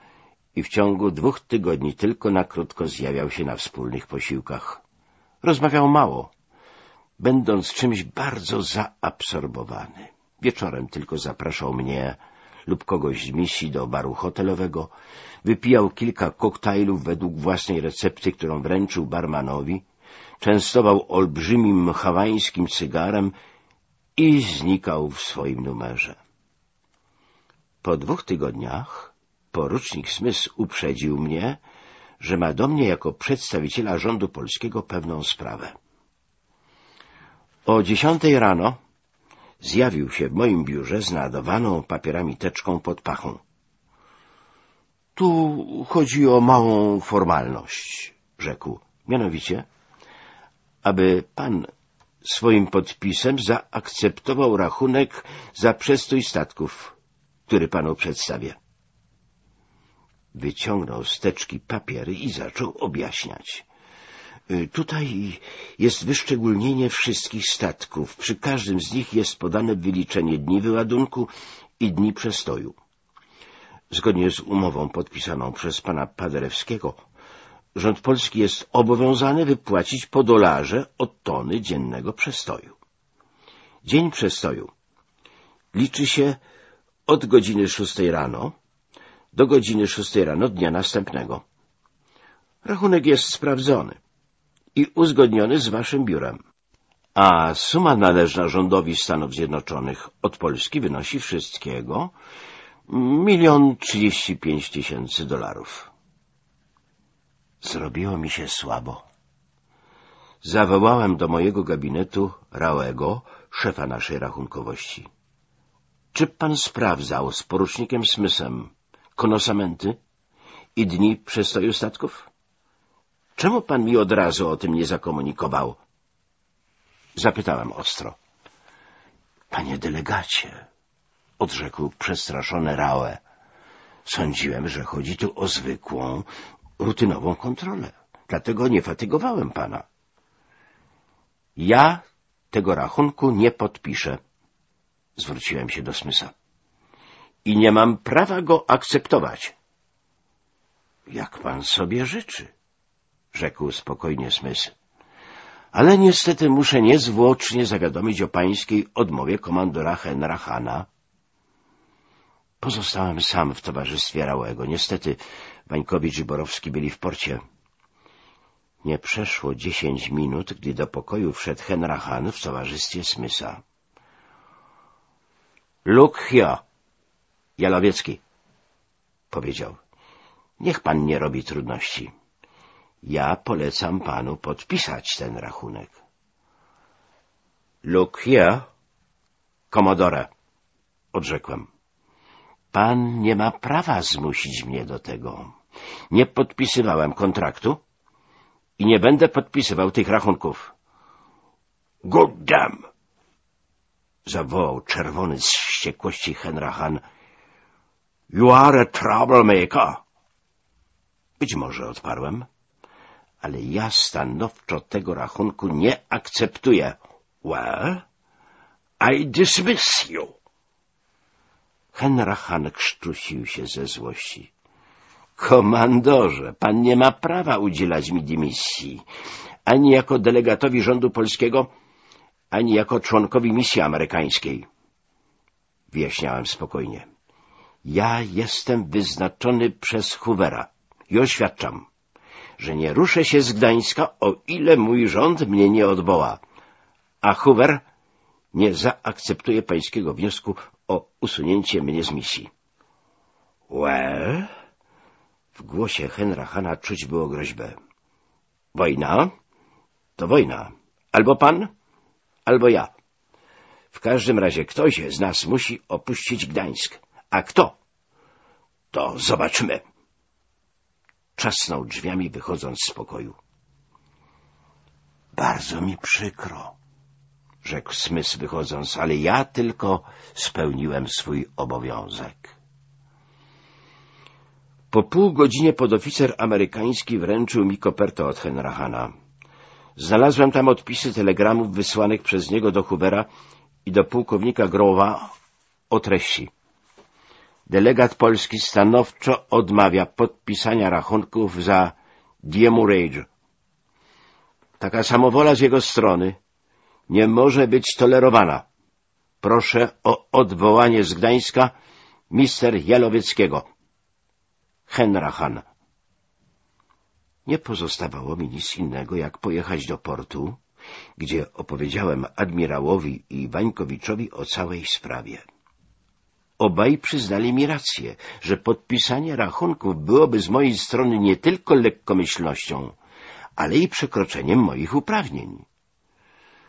i w ciągu dwóch tygodni tylko na krótko zjawiał się na wspólnych posiłkach. Rozmawiał mało, będąc czymś bardzo zaabsorbowany. Wieczorem tylko zapraszał mnie lub kogoś z misji do baru hotelowego, wypijał kilka koktajlów według własnej recepty, którą wręczył barmanowi, częstował olbrzymim hawańskim cygarem i znikał w swoim numerze. Po dwóch tygodniach porucznik Smith uprzedził mnie, że ma do mnie jako przedstawiciela rządu polskiego pewną sprawę. O dziesiątej rano zjawił się w moim biurze z nadawaną papierami teczką pod pachą. Tu chodzi o małą formalność, rzekł. Mianowicie, aby pan swoim podpisem zaakceptował rachunek za przestój statków który panu przedstawię. Wyciągnął z teczki papiery i zaczął objaśniać. Y, tutaj jest wyszczególnienie wszystkich statków. Przy każdym z nich jest podane wyliczenie dni wyładunku i dni przestoju. Zgodnie z umową podpisaną przez pana Paderewskiego, rząd polski jest obowiązany wypłacić po dolarze od tony dziennego przestoju. Dzień przestoju liczy się od godziny szóstej rano do godziny szóstej rano dnia następnego. Rachunek jest sprawdzony i uzgodniony z waszym biurem. A suma należna rządowi Stanów Zjednoczonych od Polski wynosi wszystkiego milion trzydzieści pięć tysięcy dolarów. Zrobiło mi się słabo. Zawołałem do mojego gabinetu Rałego, szefa naszej rachunkowości. Czy pan sprawdzał z porucznikiem Smysem konosamenty i dni przestoju statków? Czemu pan mi od razu o tym nie zakomunikował? Zapytałem ostro. Panie delegacie, odrzekł przestraszony Raue. Sądziłem, że chodzi tu o zwykłą, rutynową kontrolę. Dlatego nie fatygowałem pana. Ja tego rachunku nie podpiszę. Zwróciłem się do Smysa. I nie mam prawa go akceptować. Jak pan sobie życzy, rzekł spokojnie Smys. Ale niestety muszę niezwłocznie zawiadomić o pańskiej odmowie komandora Henra Hanna. Pozostałem sam w towarzystwie Rałego. Niestety Wańkowicz i Borowski byli w porcie. Nie przeszło dziesięć minut, gdy do pokoju wszedł Henra Han w towarzystwie Smysa. — here, Jalowiecki — powiedział. — Niech pan nie robi trudności. Ja polecam panu podpisać ten rachunek. — here, komodore — odrzekłem. — Pan nie ma prawa zmusić mnie do tego. Nie podpisywałem kontraktu i nie będę podpisywał tych rachunków. — God damn! — zawołał czerwony z wściekłości Henrahan. — You are a troublemaker! — Być może odparłem ale ja stanowczo tego rachunku nie akceptuję. Well, I dismiss you. Henrachan krztusił się ze złości. Komandorze, pan nie ma prawa udzielać mi dymisji, ani jako delegatowi rządu polskiego, ani jako członkowi misji amerykańskiej. Wyjaśniałem spokojnie. Ja jestem wyznaczony przez Hoovera i oświadczam, że nie ruszę się z Gdańska, o ile mój rząd mnie nie odwoła, a Hoover nie zaakceptuje pańskiego wniosku o usunięcie mnie z misji. Well? W głosie Henra Hanna czuć było groźbę. Wojna? To wojna. Albo pan, albo ja. W każdym razie ktoś z nas musi opuścić Gdańsk. A kto? To zobaczymy trzasnął drzwiami, wychodząc z pokoju. — Bardzo mi przykro — rzekł Smys wychodząc, ale ja tylko spełniłem swój obowiązek. Po pół godzinie podoficer amerykański wręczył mi kopertę od Henrahana. Znalazłem tam odpisy telegramów wysłanych przez niego do Hoovera i do pułkownika Growa o treści. Delegat polski stanowczo odmawia podpisania rachunków za Diemurage. Taka samowola z jego strony nie może być tolerowana. Proszę o odwołanie z Gdańska mister Jalowieckiego. Henra Han. Nie pozostawało mi nic innego, jak pojechać do portu, gdzie opowiedziałem admirałowi i Wańkowiczowi o całej sprawie. Obaj przyznali mi rację, że podpisanie rachunków byłoby z mojej strony nie tylko lekkomyślnością, ale i przekroczeniem moich uprawnień.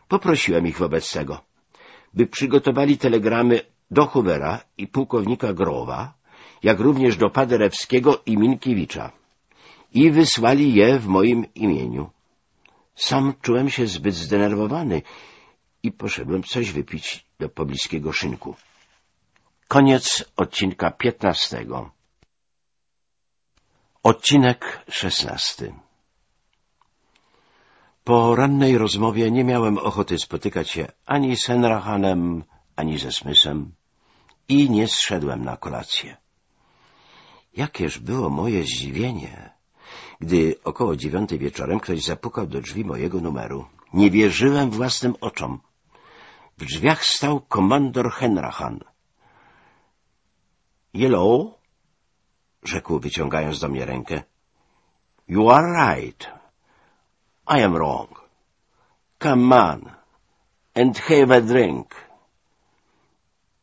Poprosiłem ich wobec tego, by przygotowali telegramy do Hoovera i pułkownika Growa, jak również do Paderewskiego i Minkiewicza i wysłali je w moim imieniu. Sam czułem się zbyt zdenerwowany i poszedłem coś wypić do pobliskiego szynku. Koniec odcinka piętnastego. Odcinek szesnasty. Po rannej rozmowie nie miałem ochoty spotykać się ani z Henrahanem, ani ze Smysem i nie zszedłem na kolację. Jakież było moje zdziwienie, gdy około dziewiątej wieczorem ktoś zapukał do drzwi mojego numeru. Nie wierzyłem własnym oczom. W drzwiach stał komandor Henrahan. — Hello? — rzekł, wyciągając do mnie rękę. — You are right. I am wrong. Come on and have a drink.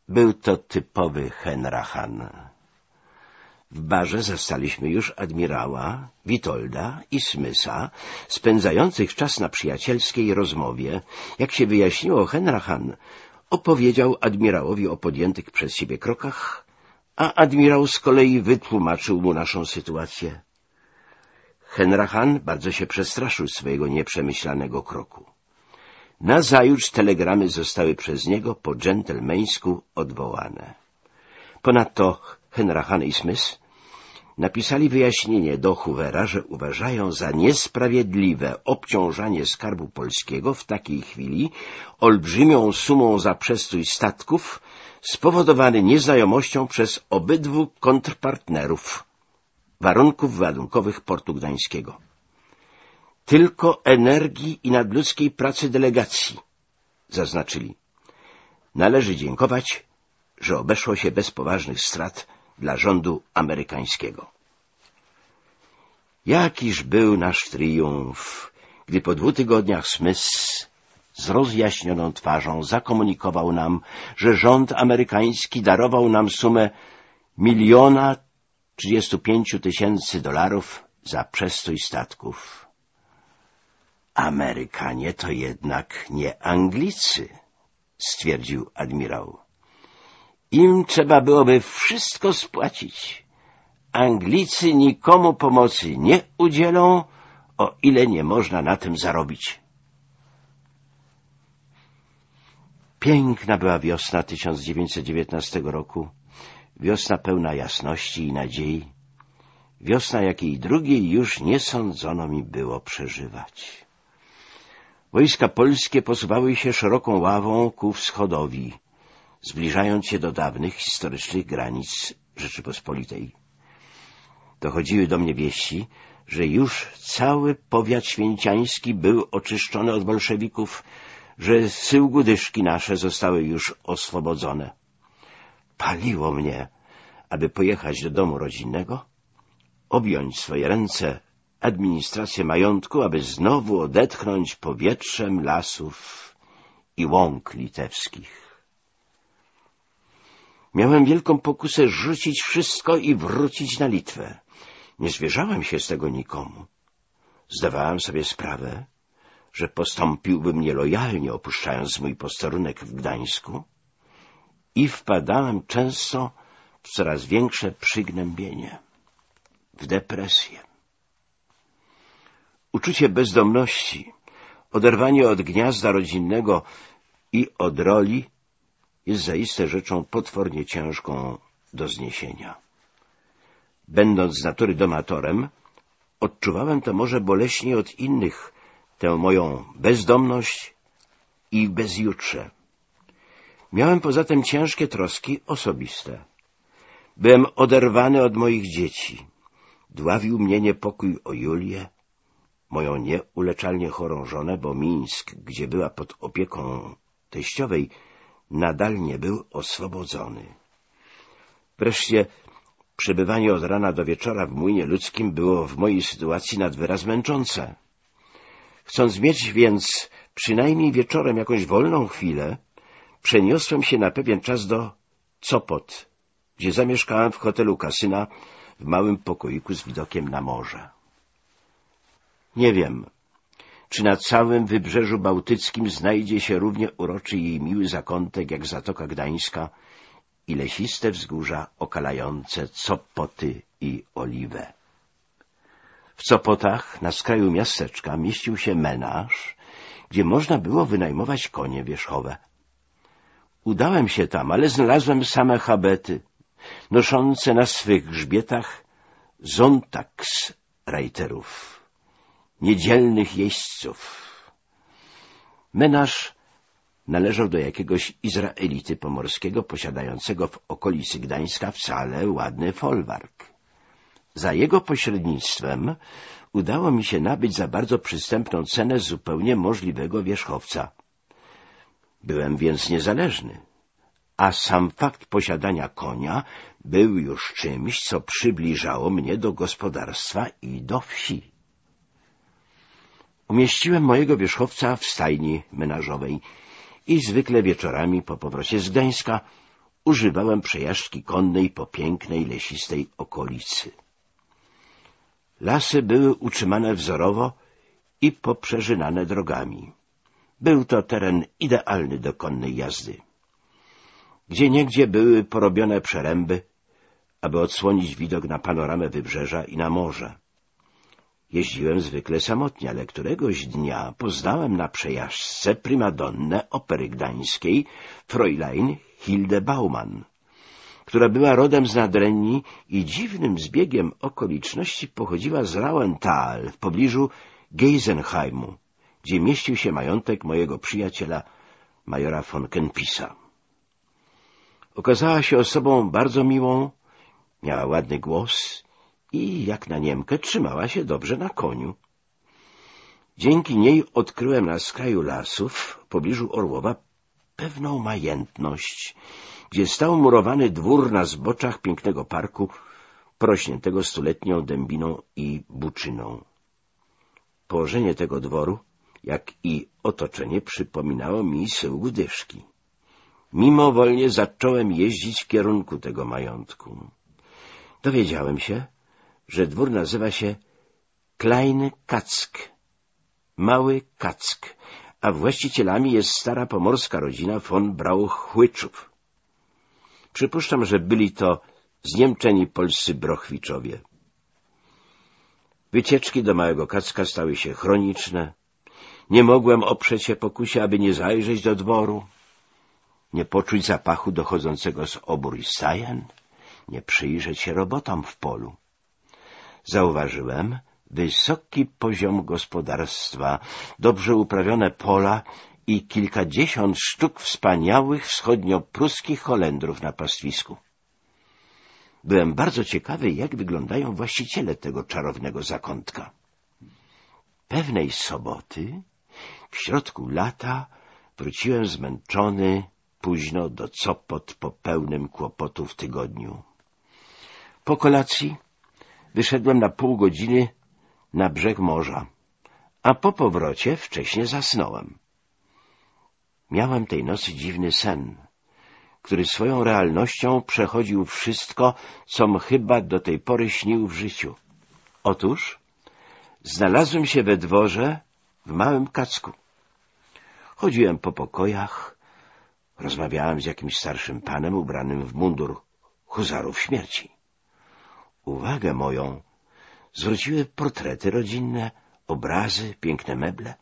Był to typowy Henrahan. W barze zastaliśmy już admirała, Witolda i Smysa, spędzających czas na przyjacielskiej rozmowie. Jak się wyjaśniło, Henrahan opowiedział admirałowi o podjętych przez siebie krokach, a admirał z kolei wytłumaczył mu naszą sytuację. Henrahan bardzo się przestraszył swojego nieprzemyślanego kroku. Nazajutrz telegramy zostały przez niego po dżentelmeńsku odwołane. Ponadto Henrahan i Smith napisali wyjaśnienie do Hoovera, że uważają za niesprawiedliwe obciążanie Skarbu Polskiego w takiej chwili olbrzymią sumą za przestój statków spowodowany nieznajomością przez obydwu kontrpartnerów warunków wyładunkowych portu gdańskiego. Tylko energii i nadludzkiej pracy delegacji, zaznaczyli. Należy dziękować, że obeszło się bez poważnych strat dla rządu amerykańskiego. Jakiż był nasz triumf, gdy po dwóch tygodniach Smith z rozjaśnioną twarzą zakomunikował nam, że rząd amerykański darował nam sumę miliona trzydziestu pięciu tysięcy dolarów za przestój statków. Amerykanie to jednak nie Anglicy, stwierdził admirał. Im trzeba byłoby wszystko spłacić. Anglicy nikomu pomocy nie udzielą, o ile nie można na tym zarobić. Piękna była wiosna 1919 roku, wiosna pełna jasności i nadziei, wiosna, jakiej drugiej już nie sądzono mi było przeżywać. Wojska polskie posuwały się szeroką ławą ku wschodowi, zbliżając się do dawnych historycznych granic Rzeczypospolitej. Dochodziły do mnie wieści, że już cały powiat święciański był oczyszczony od bolszewików, że syłgudyszki nasze zostały już oswobodzone. Paliło mnie, aby pojechać do domu rodzinnego, objąć swoje ręce administrację majątku, aby znowu odetchnąć powietrzem lasów i łąk litewskich. Miałem wielką pokusę rzucić wszystko i wrócić na Litwę. Nie zwierzałem się z tego nikomu. Zdawałem sobie sprawę, że postąpiłbym nielojalnie, opuszczając mój posterunek w Gdańsku i wpadałem często w coraz większe przygnębienie, w depresję. Uczucie bezdomności, oderwanie od gniazda rodzinnego i od roli jest zaiste rzeczą potwornie ciężką do zniesienia. Będąc z natury domatorem, odczuwałem to może boleśniej od innych tę moją bezdomność i bezjutrze. Miałem poza tym ciężkie troski osobiste. Byłem oderwany od moich dzieci. Dławił mnie niepokój o Julię, moją nieuleczalnie chorą żonę, bo Mińsk, gdzie była pod opieką teściowej, nadal nie był oswobodzony. Wreszcie przebywanie od rana do wieczora w młynie ludzkim było w mojej sytuacji nad wyraz męczące. Chcąc mieć więc przynajmniej wieczorem jakąś wolną chwilę, przeniosłem się na pewien czas do Copot, gdzie zamieszkałem w hotelu kasyna w małym pokoiku z widokiem na morze. Nie wiem, czy na całym wybrzeżu bałtyckim znajdzie się równie uroczy i miły zakątek jak Zatoka Gdańska i lesiste wzgórza okalające Copoty i Oliwę. W Copotach, na skraju miasteczka, mieścił się menaż, gdzie można było wynajmować konie wierzchowe. Udałem się tam, ale znalazłem same habety, noszące na swych grzbietach zontaks rajterów, niedzielnych jeźdźców. Menaż należał do jakiegoś Izraelity pomorskiego posiadającego w okolicy Gdańska wcale ładny folwark. Za jego pośrednictwem udało mi się nabyć za bardzo przystępną cenę zupełnie możliwego wierzchowca. Byłem więc niezależny, a sam fakt posiadania konia był już czymś, co przybliżało mnie do gospodarstwa i do wsi. Umieściłem mojego wierzchowca w stajni menażowej i zwykle wieczorami po powrocie z Gdańska używałem przejażdżki konnej po pięknej, lesistej okolicy. Lasy były utrzymane wzorowo i poprzeżynane drogami. Był to teren idealny do konnej jazdy. Gdzie niegdzie były porobione przeręby, aby odsłonić widok na panoramę wybrzeża i na morze. Jeździłem zwykle samotnie, ale któregoś dnia poznałem na przejażdżce primadonnę opery gdańskiej Fräulein Hilde Baumann, która była rodem z Nadrenii i dziwnym zbiegiem okoliczności pochodziła z Rauenthal w pobliżu Geisenheimu, gdzie mieścił się majątek mojego przyjaciela, majora von Kenpisa. Okazała się osobą bardzo miłą, miała ładny głos i, jak na Niemkę, trzymała się dobrze na koniu. Dzięki niej odkryłem na skraju lasów, w pobliżu Orłowa, pewną majętność, gdzie stał murowany dwór na zboczach pięknego parku, porośniętego stuletnią dębiną i buczyną. Położenie tego dworu, jak i otoczenie, przypominało mi sył dyszki. Mimowolnie zacząłem jeździć w kierunku tego majątku. Dowiedziałem się, że dwór nazywa się Klein Kack, Mały Kack, a właścicielami jest stara pomorska rodzina von Brauchwyczów. Przypuszczam, że byli to zniemczeni polscy brochwiczowie. Wycieczki do Małego Kacka stały się chroniczne. Nie mogłem oprzeć się pokusie, aby nie zajrzeć do dworu, nie poczuć zapachu dochodzącego z obór i stajen, nie przyjrzeć się robotom w polu. Zauważyłem wysoki poziom gospodarstwa, dobrze uprawione pola i kilkadziesiąt sztuk wspaniałych wschodnio-pruskich Holendrów na pastwisku. Byłem bardzo ciekawy, jak wyglądają właściciele tego czarownego zakątka. Pewnej soboty, w środku lata, wróciłem zmęczony późno do Copot po pełnym kłopotów tygodniu. Po kolacji wyszedłem na pół godziny na brzeg morza, a po powrocie wcześnie zasnąłem. Miałem tej nocy dziwny sen, który swoją realnością przechodził wszystko, com chyba do tej pory śnił w życiu. Otóż znalazłem się we dworze w małym kacku. Chodziłem po pokojach, rozmawiałem z jakimś starszym panem ubranym w mundur huzarów śmierci. Uwagę moją zwróciły portrety rodzinne, obrazy, piękne meble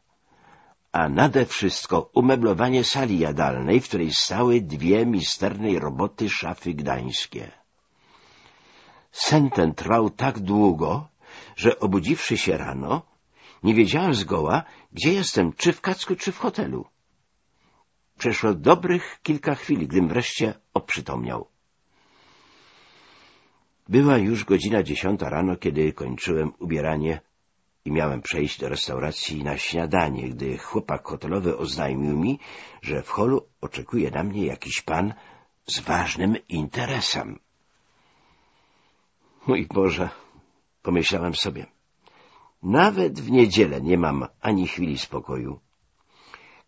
a nade wszystko umeblowanie sali jadalnej, w której stały dwie misternej roboty szafy gdańskie. Sen ten trwał tak długo, że obudziwszy się rano, nie wiedziałem zgoła, gdzie jestem, czy w kacku, czy w hotelu. Przeszło dobrych kilka chwil, gdym wreszcie oprzytomniał. Była już godzina dziesiąta rano, kiedy kończyłem ubieranie i miałem przejść do restauracji na śniadanie, gdy chłopak hotelowy oznajmił mi, że w holu oczekuje na mnie jakiś pan z ważnym interesem. Mój Boże, pomyślałem sobie, nawet w niedzielę nie mam ani chwili spokoju.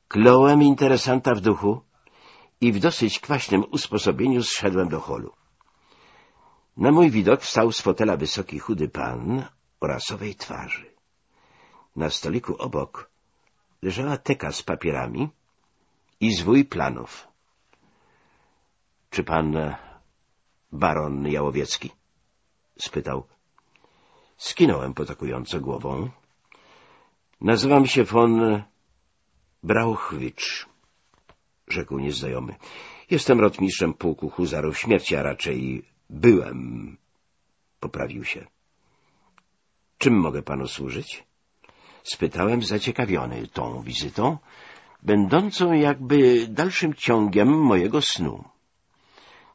Klołem interesanta w duchu i w dosyć kwaśnym usposobieniu zszedłem do holu. Na mój widok wstał z fotela wysoki, chudy pan o rasowej twarzy. Na stoliku obok leżała teka z papierami i zwój planów. — Czy pan e, baron Jałowiecki? — spytał. Skinąłem potakująco głową. — Nazywam się von Brauchwicz — rzekł nieznajomy. Jestem rotmistrzem pułku huzarów śmierci, a raczej byłem. Poprawił się. Czym mogę panu służyć? Spytałem zaciekawiony tą wizytą, będącą jakby dalszym ciągiem mojego snu.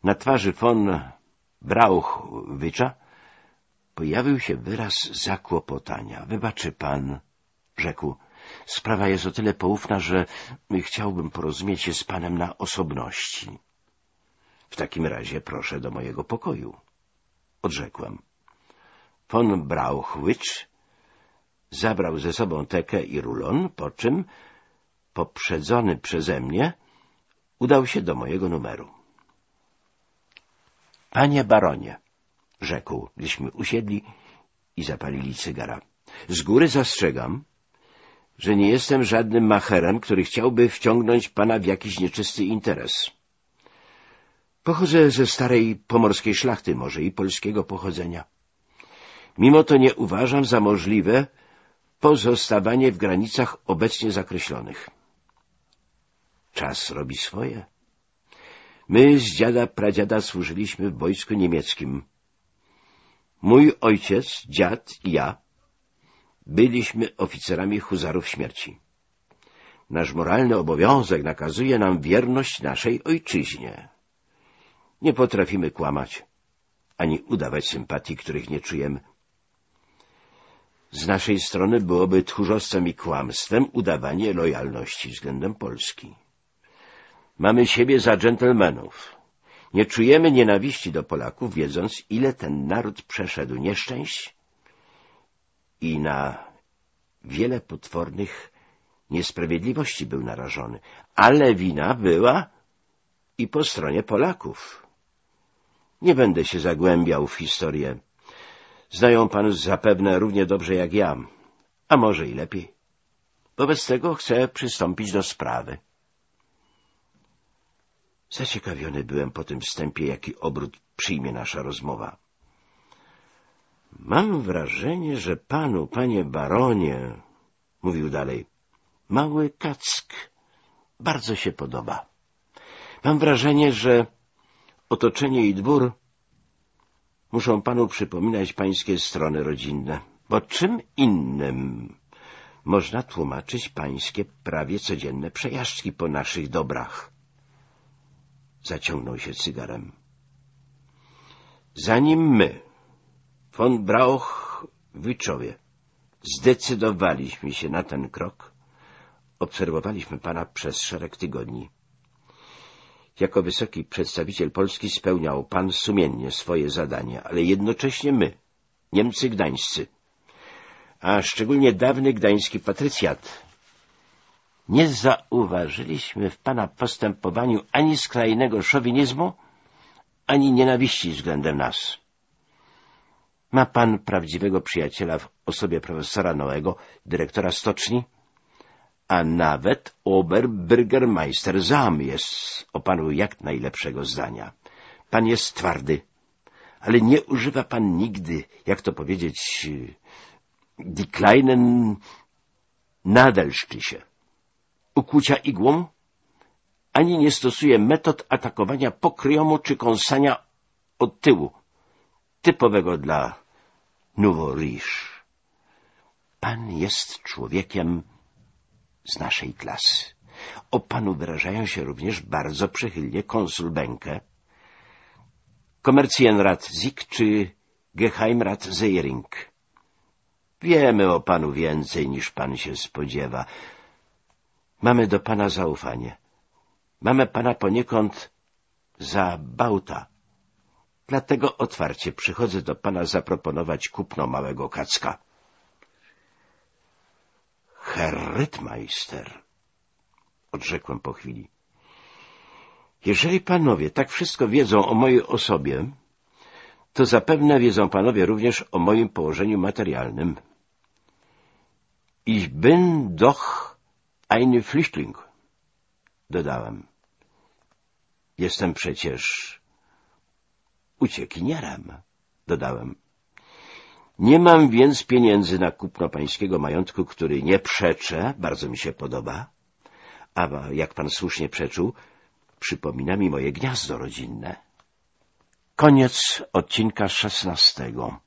Na twarzy von Brauchwicza pojawił się wyraz zakłopotania. — Wybaczy pan — rzekł. — Sprawa jest o tyle poufna, że chciałbym porozumieć się z panem na osobności. — W takim razie proszę do mojego pokoju — odrzekłem. Von Brauchwicz zabrał ze sobą tekę i rulon, po czym, poprzedzony przeze mnie, udał się do mojego numeru. — Panie baronie — rzekł, gdyśmy usiedli i zapalili cygara. — Z góry zastrzegam, że nie jestem żadnym macherem, który chciałby wciągnąć pana w jakiś nieczysty interes. Pochodzę ze starej pomorskiej szlachty, może i polskiego pochodzenia. Mimo to nie uważam za możliwe pozostawanie w granicach obecnie zakreślonych. Czas robi swoje. My z dziada pradziada służyliśmy w wojsku niemieckim. Mój ojciec, dziad i ja byliśmy oficerami huzarów śmierci. Nasz moralny obowiązek nakazuje nam wierność naszej ojczyźnie. Nie potrafimy kłamać, ani udawać sympatii, których nie czujemy. Z naszej strony byłoby tchórzostwem i kłamstwem udawanie lojalności względem Polski. Mamy siebie za dżentelmenów. Nie czujemy nienawiści do Polaków, wiedząc, ile ten naród przeszedł nieszczęść i na wiele potwornych niesprawiedliwości był narażony. Ale wina była i po stronie Polaków. Nie będę się zagłębiał w historię Znają pan zapewne równie dobrze jak ja, a może i lepiej. Wobec tego chcę przystąpić do sprawy. Zaciekawiony byłem po tym wstępie, jaki obrót przyjmie nasza rozmowa. Mam wrażenie, że panu, panie baronie, mówił dalej, mały kack bardzo się podoba. Mam wrażenie, że otoczenie i dwór muszą panu przypominać pańskie strony rodzinne, bo czym innym można tłumaczyć pańskie prawie codzienne przejażdżki po naszych dobrach. Zaciągnął się cygarem. Zanim my, von Brauch-Wiczowie, zdecydowaliśmy się na ten krok, obserwowaliśmy pana przez szereg tygodni. Jako wysoki przedstawiciel Polski spełniał pan sumiennie swoje zadania, ale jednocześnie my, Niemcy gdańscy, a szczególnie dawny gdański patrycjat, nie zauważyliśmy w pana postępowaniu ani skrajnego szowinizmu, ani nienawiści względem nas. Ma pan prawdziwego przyjaciela w osobie profesora Noego, dyrektora stoczni, a nawet Oberbürgermeister Zam jest o panu jak najlepszego zdania. Pan jest twardy, ale nie używa pan nigdy, jak to powiedzieć, die kleinen Nadelszczysie, ukłucia igłą, ani nie stosuje metod atakowania pokryjomu czy kąsania od tyłu, typowego dla Nouveau Riche. Pan jest człowiekiem z naszej klasy. O panu wyrażają się również bardzo przychylnie konsul Benke, komercjenrat Zik czy Geheimrat Zeiring. Wiemy o panu więcej, niż pan się spodziewa. Mamy do pana zaufanie. Mamy pana poniekąd za bałta. Dlatego otwarcie przychodzę do pana zaproponować kupno małego kacka. Herr Rytmeister, odrzekłem po chwili. Jeżeli panowie tak wszystko wiedzą o mojej osobie, to zapewne wiedzą panowie również o moim położeniu materialnym. Ich bin doch ein Flüchtling, dodałem. Jestem przecież uciekinierem, dodałem. Nie mam więc pieniędzy na kupno pańskiego majątku, który nie przeczę, bardzo mi się podoba, a jak pan słusznie przeczył, przypomina mi moje gniazdo rodzinne. Koniec odcinka szesnastego.